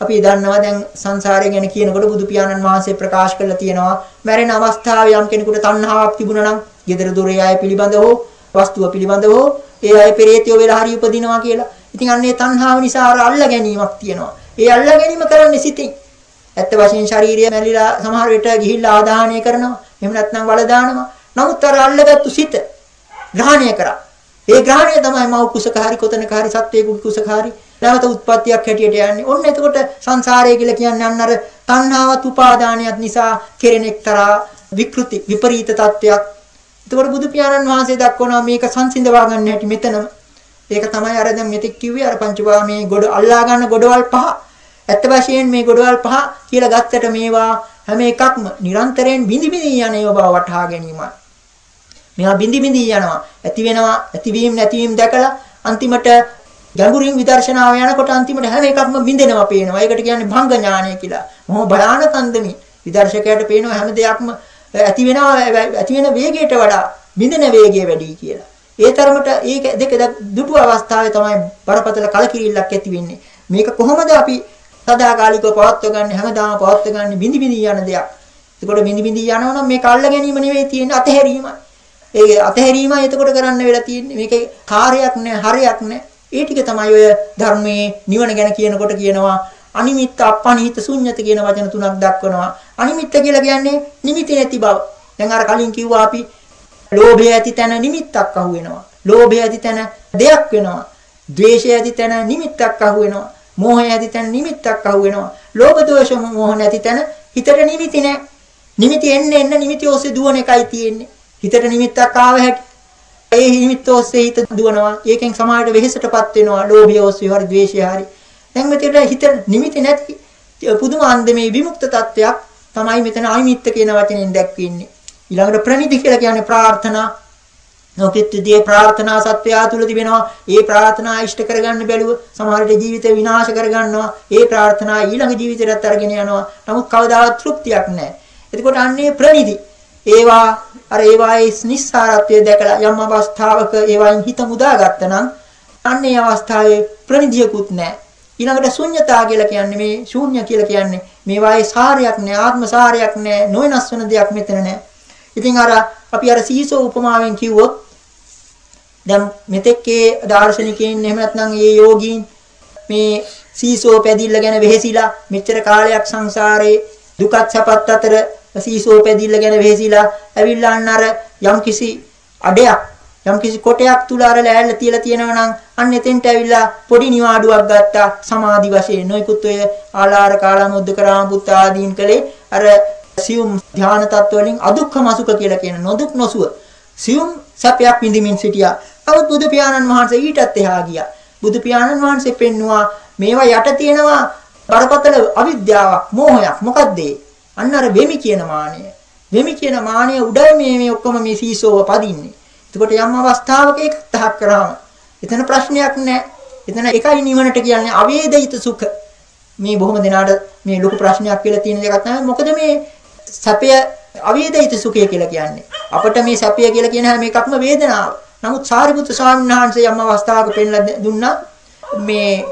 අපි දන්නවා දැන් සංසාරය ගැන කියනකොට බුදු පියාණන් වහන්සේ ප්‍රකාශ කරලා තියෙනවා මැරෙන අවස්ථාවේ යම් කෙනෙකුට තණ්හාවක් තිබුණා නම් gedara dore අය පිළිබඳව වස්තුව පිළිබඳව ඒ අය පෙරේතයෝ වෙලා හරි උපදිනවා කියලා. ඉතින් අන්නේ තණ්හාව නිසා අර අල්ල ගැනීමක් තියෙනවා. ඒ අල්ල ගැනීම කරන්නේ සිතින්. ඇත්ත වශයෙන් ශාරීරිය මැලිලා සමහර විට ගිහිල්ලා ආදාහනය කරනවා. එහෙම නැත්නම් වල දානවා. නමුත් අර අල්ලගත්තු සිත ග්‍රහණය කරා. ඒ ග්‍රහණය තමයි මව කුසක හරි කොතනක හරි සත්වයේ කුසක හරි නැවත උත්පත්තියක් හැටියට යන්නේ. ඔන්න එතකොට සංසාරය කියලා කියන්නේ අන්න අර තණ්හාවත් උපාදානයත් නිසා කෙරෙන එක්තරා විකෘති විපරීත තත්වයක්. එතකොට බුදු පියාණන් වහන්සේ දක්වනවා මේක සංසිඳවා ගන්න හැටි මෙතනම. ඒක තමයි අර දැන් මෙතෙක් කිව්වේ අර පංචවාමයේ ගොඩ අල්ලා ගන්න ගොඩවල් පහ. ඇත්ත වශයෙන් මේ ගොඩවල් පහ කියලා ගත්තට මේවා හැම එකක්ම නිරන්තරයෙන් බිඳි බිඳි යන ඒවා බව වටහා ගැනීමයි. මේවා බිඳි බිඳි යනවා. ඇති වෙනවා, ඇතිවීම නැතිවීම දැකලා අන්තිමට ගැඹුරින් විදර්ශනාව යනකොට අන්තිමට හැම එකක්ම බිඳෙනවා පේනවා. ඒකට කියන්නේ භංග ඥානය කියලා. මොහො බලානකන්දමි. විදර්ශකයාට පේනවා හැම දෙයක්ම ඇති වෙනවා ඇති වෙන වේගයට වඩා බිඳෙන වේගය වැඩි කියලා. ඒ තරමට ඒක දෙක දුටු අවස්ථාවේ තමයි බරපතල කලකිරීමක් ඇති වෙන්නේ. මේක කොහොමද අපි සදාකාලිකව පවත්ව ගන්න හැමදාම පවත්ව ගන්න බිඳි බිඳි යන දෙයක්. එතකොට බිඳි බිඳි යනවා නම් මේක අල්ල ගැනීම නෙවෙයි තියෙන්නේ අතහැරීමයි. ඒ අතහැරීමයි එතකොට කරන්න වෙලා තියෙන්නේ. මේකේ කාර්යයක් නෑ, හරයක් නෑ. ඒ ටික තමයි ඔය ධර්මයේ නිවන ගැන කියනකොට කියනවා අනිමිත්ත අපනිහිත ශුන්්‍යත කියන වචන තුනක් දක්වනවා. අනිමිත්ත කියලා කියන්නේ නිමිති නැති බව. දැන් අර කලින් කිව්වා අපි ලෝභය ඇති තැන නිමිත්තක් අහු වෙනවා. ලෝභය ඇති තැන දෙයක් වෙනවා. ද්වේෂය ඇති තැන නිමිත්තක් අහු වෙනවා. මෝහය ඇති තැන නිමිත්තක් අහු වෙනවා. ලෝභ දෝෂ මෝහ නැති තැන හිතට නිමිති නැහැ. නිමිති එන්න එන්න නිමිති ඔස්සේ දුවන එකයි තියෙන්නේ. හිතට නිමිත්තක් ආව හැටි. ඒ නිමිත්ත ඔස්සේ හිත දුවනවා. ඒකෙන් සමාහයට වෙහෙසටපත් වෙනවා. ලෝභය ඔස්සේ හරි ද්වේෂය හරි. දැන් මෙතන හිත නිමිති නැති පුදුම අන්දමේ විමුක්ත තත්වයක් තමයි මෙතන අනිමිත්ත කියන වචනෙන් දැක්වෙන්නේ. ඊළඟට ප්‍රණිදි කියලා කියන්නේ ප්‍රාර්ථනා. නොකිටදී ප්‍රාර්ථනා සත්‍යය තුල තිබෙනවා. ඒ ප්‍රාර්ථනා ඉෂ්ට කරගන්න බැලුව සමහරට ජීවිතේ විනාශ කරගන්නවා. ඒ ප්‍රාර්ථනා ඊළඟ ජීවිතයටත් අරගෙන යනවා. නමුත් කවදාවත් තෘප්තියක් නැහැ. එතකොට අන්නේ ප්‍රණිදි ඒවා අර ඒවායේ නිස්සාරත්වය දැකලා යම් අවස්ථාවක ඒවායින් හිත මුදාගත්තා නම් අන්නේ අවස්ථාවේ ප්‍රණිදියකුත් නැහැ. ඊළඟට ශුන්්‍යතා කියලා කියන්නේ මේ ශූන්‍ය කියලා කියන්නේ මේවායේ සාරයක් නැහැ ආත්ම සාරයක් නැහැ නොවෙනස් වෙන දෙයක් මෙතන නැහැ. ඉතින් අර අපි අර සීසෝ උපමාවෙන් කිව්වොත් දැන් මෙතෙක්ේ දාර්ශනිකයින් එහෙම නැත්නම් ඒ යෝගීන් මේ සීසෝ පැදිල්ල ගැන වෙහෙසිලා මෙච්චර කාලයක් සංසාරේ දුකත් සැපත් අතර සීසෝ පැදිල්ල ගැන වෙහෙසිලා ඇවිල්ලා අන්න අර යම්කිසි අඩයක් යම්කිසි කොටයක් තුල අර ලෑල්ල තියලා තියෙනවා නම් අන්න එතෙන්ට ඇවිල්ලා පොඩි නිවාඩුවක් ගත්තා සමාධි වශයෙන්. නොයිකුත් ඔය ආලාර කාලමුද්ද කරාම පුත් ආදීන් කලේ අර සියුම් ධාන තත්ත්ව වලින් අදුක්ඛම අසුඛ කියලා කියන නොදුක් නොසුව සියුම් සැපයක් විඳින්මින් සිටියා. නමුත් බුදු පියාණන් වහන්සේ ඊටත් එහා ගියා. බුදු පියාණන් වහන්සේ පෙන්නවා මේවා යට තියෙනවා බරපතල අවිද්‍යාවක්, මෝහයක්. මොකද්ද අන්න අර වෙමි කියන මානය. වෙමි කියන මානය උඩයි මේ මේ ඔක්කොම මේ සීසෝව පදින්නේ. එතකොට යම් අවස්ථාවක ඒක තහක් කරාම එතන ප්‍රශ්නයක් නැහැ. එතන එකයි නිවනට කියන්නේ අවේදිත සුඛ. මේ බොහොම දෙනාට මේ ලොකු ප්‍රශ්නයක් කියලා තියෙන දෙයක් තමයි. මොකද මේ සැපය අවේදිත සුඛය කියලා කියන්නේ. අපිට මේ සැපය කියලා කියන හැම එකක්ම වේදනාව. නමුත් සාරිපුත්‍ර ස්වාමීන් වහන්සේ යම් අවස්ථාවක පෙන්ලා දුන්නා මේ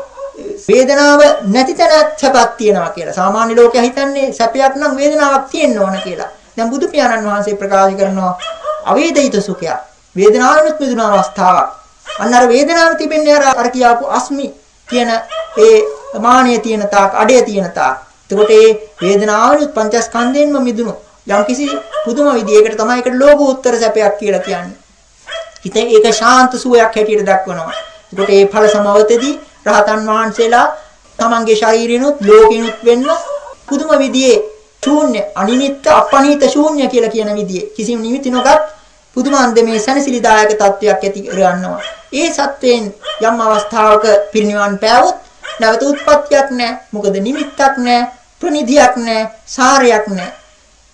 වේදනාව නැති තැනක් සැපක් තියෙනවා කියලා. සාමාන්‍ය ලෝකයා හිතන්නේ සැපයක් නම් වේදනාවක් තියෙන්න ඕන කියලා. දැන් බුදු පියාණන් වහන්සේ ප්‍රකාශ කරනවා අවේදිත සුඛයක්. වේදනාවෙනුත් මිදුණ අවස්ථාවක්. අන්න අර වේදනාව තිබෙන්නේ අර අර කියාපු අස්මි කියන ඒ මානිය තියෙන තාක්, අඩේ තියෙන තාක්. එතකොට ඒ වේදනාවනුත් පංචස්කන්ධයෙන්ම මිදුණු යම්කිසි පුදුම විදියකට තමයි ඒකට ලෝභ උත්තර සැපයක් කියලා කියන්නේ. හිත ඒක ශාන්ත සුවයක් හැටියට දක්වනවා. ඒකට ඒ ඵල සමවතදී රහතන් වහන්සේලා තමන්ගේ ශරීරිනුත් ලෝකිනුත් වෙන්න පුදුම විදිහේ ශූන්‍ය අනිමිත්ත අපනිත ශූන්‍ය කියලා කියන විදිහේ කිසිම නිමිති නොගත් පුදුම අන්දමේ සනසිලිදායක තත්වයක් ඇති කරගන්නවා. ඒ සත්වයෙන් යම් අවස්ථාවක පිරිනිවන් පෑවොත් නැවත උත්පත්තියක් නැහැ. මොකද නිමිත්තක් නැහැ, ප්‍රනිධියක් නැහැ, සාරයක් නැහැ.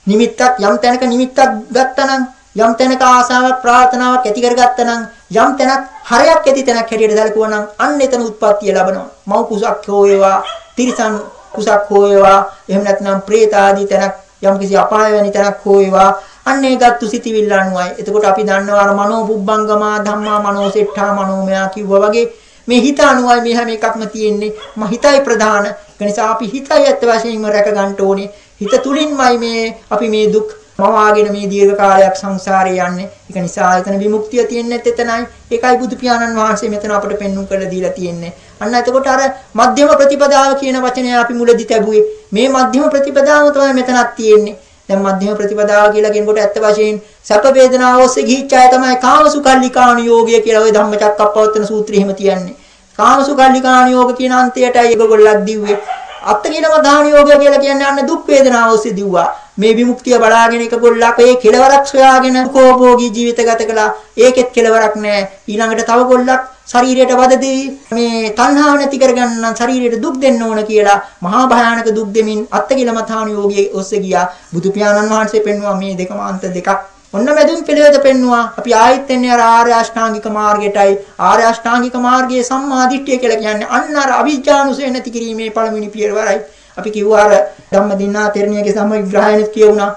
නිමිත්තක් යම් තැනක නිමිත්තක් ගත්තනම් යම් තැනක ආසාවක් ප්‍රාර්ථනාවක් ඇති කරගත්තනම් යම් තැනක් හරයක් ඇති තැනක් හැටියට සැලකුවා නම් අන්න එතන උත්පත්තිය ලබනවා. මව් කුසක් හෝ වේවා, තිරිසන් කුසක් හෝ වේවා, එහෙම නැත්නම් പ്രേත ආදී තැනක් යම්කිසි අපාය වැනි තැනක් හෝ වේවා අන්නේ ගත්තු සිටිවිල්ල අනුවයි. එතකොට අපි දන්නවා අර මනෝ පුබ්බංගමා ධම්මා මනෝ සෙට්ඨා මනෝමයා කිව්වා වගේ මේ හිත අනුවයි මේ හැම එකක්ම තියෙන්නේ. ම හිතයි ප්‍රධාන. ඒ නිසා අපි හිතයි ඇත්ත වශයෙන්ම රැක ගන්න ඕනේ. හිත තුලින්මයි මේ අපි මේ දුක් මවාගෙන මේ දීර්ඝ කාලයක් සංසාරේ යන්නේ. ඒක නිසා එතන විමුක්තිය තියෙන්නේත් එතනයි. ඒකයි බුදු පියාණන් වහන්සේ මෙතන අපට පෙන්눔 කරලා දීලා තියෙන්නේ. අන්න එතකොට අර මධ්‍යම ප්‍රතිපදාව කියන වචනය අපි මුලදි තිබුවේ. මේ මධ්‍යම ප්‍රතිපදාව තමයි මෙතනක් තියෙන්නේ. දැන් මධ්‍යම ප්‍රතිපදාව කියලා කියනකොට ඇත්ත වශයෙන් සැප වේදනාව ඔස්සේ ගිහිච්ච අය තමයි කාමසුකල්ලිකාණ යෝගය කියලා ওই ධම්මචක්කප්පවත්තන සූත්‍රය එහෙම තියන්නේ. කාමසුකල්ලිකාණ යෝග කියන අන්තයටයි ඒගොල්ලක් දිව්වේ. අත්තකිනම දාන යෝගය කියලා කියන්නේ අන්න දුක් වේදනාව ඔස්සේ දිව්වා. මේ විමුක්තිය බලාගෙන එක ගොල්ලක් ඒ කෙලවරක් සොයාගෙන කෝපෝගී ජීවිත ගත කළා. ඒකෙත් කෙලවරක් නැහැ. ඊළඟට තව ගොල්ලක් ශරීරයට වද දෙවි මේ තණ්හාව නැති කරගන්න නම් ශරීරයට දුක් දෙන්න ඕන කියලා මහා භයානක දුක් දෙමින් අත්තකිලමතාන යෝගී ඔස්සේ ගියා. බුදු පියාණන් වහන්සේ පෙන්වුවා මේ දෙකම අන්ත දෙකක්. ඔන්න මැදුම් පිළිවෙත පෙන්නවා. අපි ආයෙත් එන්නේ අර ආර්ය අෂ්ටාංගික මාර්ගයටයි. ආර්ය අෂ්ටාංගික මාර්ගයේ සම්මා දිට්ඨිය කියලා කියන්නේ අන්න අර අවිජ්ජානුසය නැති කිරීමේ පළවෙනි පියවරයි. අපි කිව්වා අර ධම්මදින්නා තෙරණියගේ සම විග්‍රහයනෙත් කියුණා.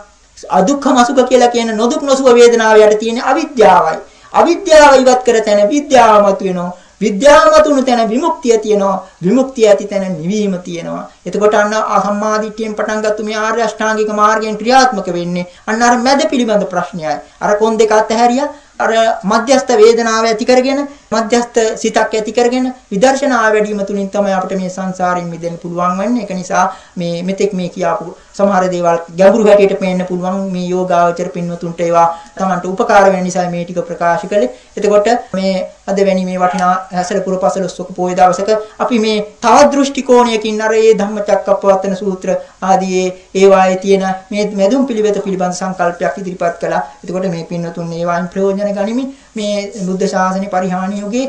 අදුක්ඛම අසුඛ කියලා කියන නොදුක් නොසුව වේදනාව යට තියෙන අවිද්‍යාවයි. අවිද්‍යාව ඉවත් කර තැන විද්‍යාව මතුවෙනවා. විද්‍යාවතුණු තැන විමුක්තිය තියෙනවා විමුක්තිය ඇති තැන නිවීම තියෙනවා එතකොට අන්න සම්මාදිට්ඨියෙන් පටන් ගත්ත මේ ආර්ය අෂ්ටාංගික මාර්ගයෙන් ක්‍රියාත්මක වෙන්නේ අන්න අර මැද පිළිබඳ ප්‍රශ්නයයි අර කොන් දෙක අතහැරියා අර මධ්‍යස්ත වේදනාව ඇති කරගෙන මධ්‍යස්ත සිතක් ඇති කරගෙන විදර්ශනා වැඩිම තුලින් තමයි අපිට මේ සංසාරයෙන් මිදෙන්න පුළුවන් වෙන්නේ. ඒක නිසා මේ මෙතෙක් මේ කියාපු සමහර දේවල් ගැඹුරු හැටියට පේන්න පුළුවන් මේ යෝගාවචර පින්වතුන්ට ඒවා Tamanට උපකාර වෙන නිසා මේ ටික ප්‍රකාශ කළේ. එතකොට මේ අද වැනි මේ වටිනා හැසල පුරපසලොස්සක පොය දවසක අපි මේ තවත් දෘෂ්ටි කෝණයකින් අර ඒ ධම්මචක්කප්පවත්තන සූත්‍ර ආදී ඒවායේ තියෙන මේ මෙදුම් පිළිවෙත පිළිබඳ සංකල්පයක් ඉදිරිපත් කළා. එතකොට මේ පින්වතුන් ඒවායින් ප්‍රයෝජන ගනිමින් මේ බුද්ධ ශාසනය පරිහානිය යුගයේ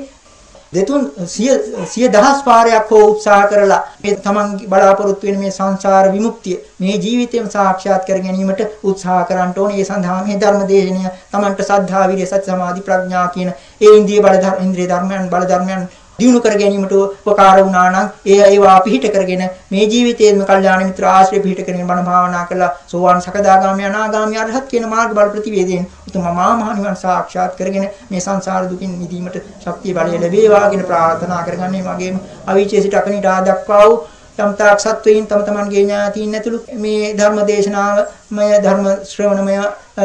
දෙතුන් සිය සිය දහස් පාරයක් හෝ උත්සාහ කරලා මේ තමන් බලාපොරොත්තු වෙන මේ සංසාර විමුක්තිය මේ ජීවිතයම සාක්ෂාත් කර ගැනීමට උත්සාහ කරන්න ඕනේ. ඒ සඳහා මේ ධර්ම දේශනය තමන්ට සද්ධා විරිය සති සමාධි ප්‍රඥා කියන ඒ ඉන්ද්‍රිය බල ධර්ම ඉන්ද්‍රිය ධර්මයන් බල ධර්මයන් දිනු කර ගැනීමට උපකාර වුණා නම් ඒ ඒවා පිහිට කරගෙන මේ ජීවිතයේම කල්යාණ මිත්‍ර ආශ්‍රය පිහිට කරගෙන බණ භාවනා කළා. සෝවාන් සකදාගාමී අනාගාමී අරහත් කියන මාර්ග බල ප්‍රතිවේදයෙන් උතුම් මහා මහ නිවන් සාක්ෂාත් කරගෙන මේ සංසාර දුකින් මිදීමට ශක්තිය බලය ලැබේවා කියන ප්‍රාර්ථනා කරගන්නේ මගේම. අවීචේ සිට අකනිට ආදක්වා වූ යම් තාක් සත්වයින් තම තමන්ගේ ඥාතීන් ඇතුළු මේ ධර්ම දේශනාවමය ධර්ම ශ්‍රවණමය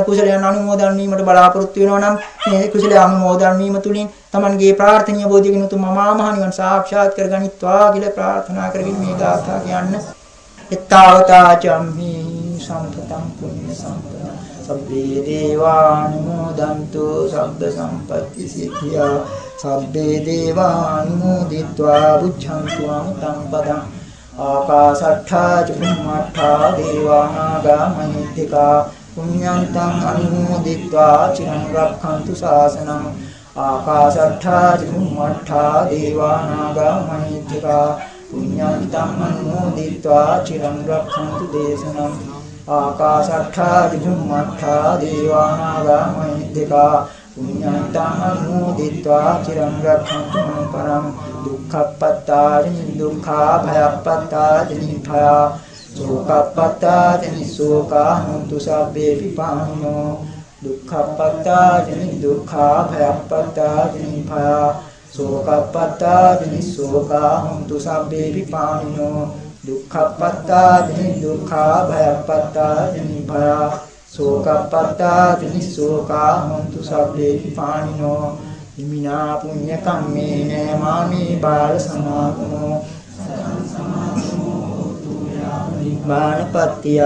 කුසලයන් අනුමෝදන් වීමට බලාපොරොත්තු වෙනවා නම් මේ කුසල අනුමෝදන් වීම තුලින් තමන්ගේ ප්‍රාර්ථනීය බෝධියකින් උතුම් මමා මහ නිවන් සාක්ෂාත් කරගනිත්වා කියලා ප්‍රාර්ථනා කරමින් මේ ගාථා කියන්න. එත්තාවතා චම්හි සම්පතං පුඤ්ඤ සම්පතං. සබ්බේ දේවානුමෝදන්තු සබ්බ සම්පත්ති සිද්ධියා. සබ්බේ දේවානුමෝදිत्वा බුද්ධං තුං පදං. आकाशर्था च ब्रह्मर्था देवानागामहित्तिका पुण्यन्तम् अनुमोदित्वा चिरं रक्षन्तु शासनम् आकाशर्था च ब्रह्मर्था देवानागामहित्तिका पुण्यन्तम् अनुमोदित्वा चिरं रक्षन्तु देशनम् आकाशर्था च ब्रह्मर्था देवानागामहित्तिका पुण्यन्तम् දුක්ඛප්පත්තානි දුක්ඛා භයප්පත්තානි භය සෝකප්පත්තානි සෝකා හොන්තු සබ්බේ විපාණෝ දුක්ඛප්පත්තානි දුක්ඛා භයප්පත්තානි භය සෝකප්පත්තානි සෝකා හොන්තු සබ්බේ විපාණෝ දුක්ඛප්පත්තානි දුක්ඛා භයප්පත්තානි භය සෝකප්පත්තා විනිසෝකා හොන්තු සබ්බේ පාණිනෝ හිමිනා පුඤ්ඤ කම්මේන මාමේ බාල සමාගමෝ. නිබ්බානපත්තිය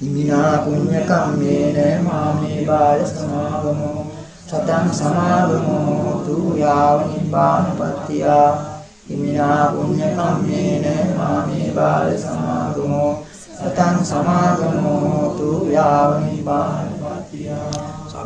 හිමිනා පුඤ්ඤ කම්මේන මාමේ බාල සමාගමෝ. සතං සමාගමෝ. හෝතු යාව නිපානපත්තිය ඉමිනා පුඤ්ඤ කම්මේන මාමේ බාල සමාගමෝ. සතං සමාගමෝ. හෝතු යාව නිපානපත්තිය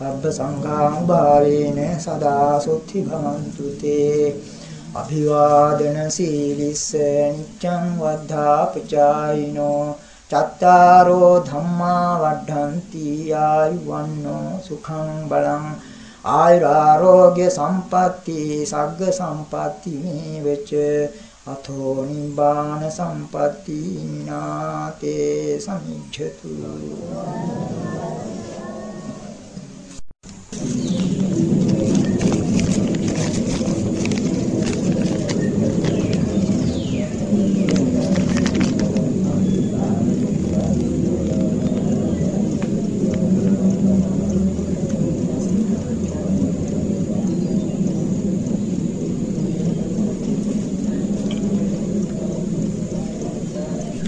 සබ්බ සංඝානුභාවේන සදා සොත්ති භවන්තු තේ. අභිවාදන සීලිස්ස නිච්ඡං වද්ධා පචායිනෝ. චත්තාරෝ ධම්මා වඩ්ඩಂತಿ ආයුවන්නෝ සුඛං බලං. ආයුරාෝග්‍ය සම්පatti සග්ග සම්පatti මේ වෙච අතෝ නිබාන සම්පatti නාතේ සමිච්ඡතු.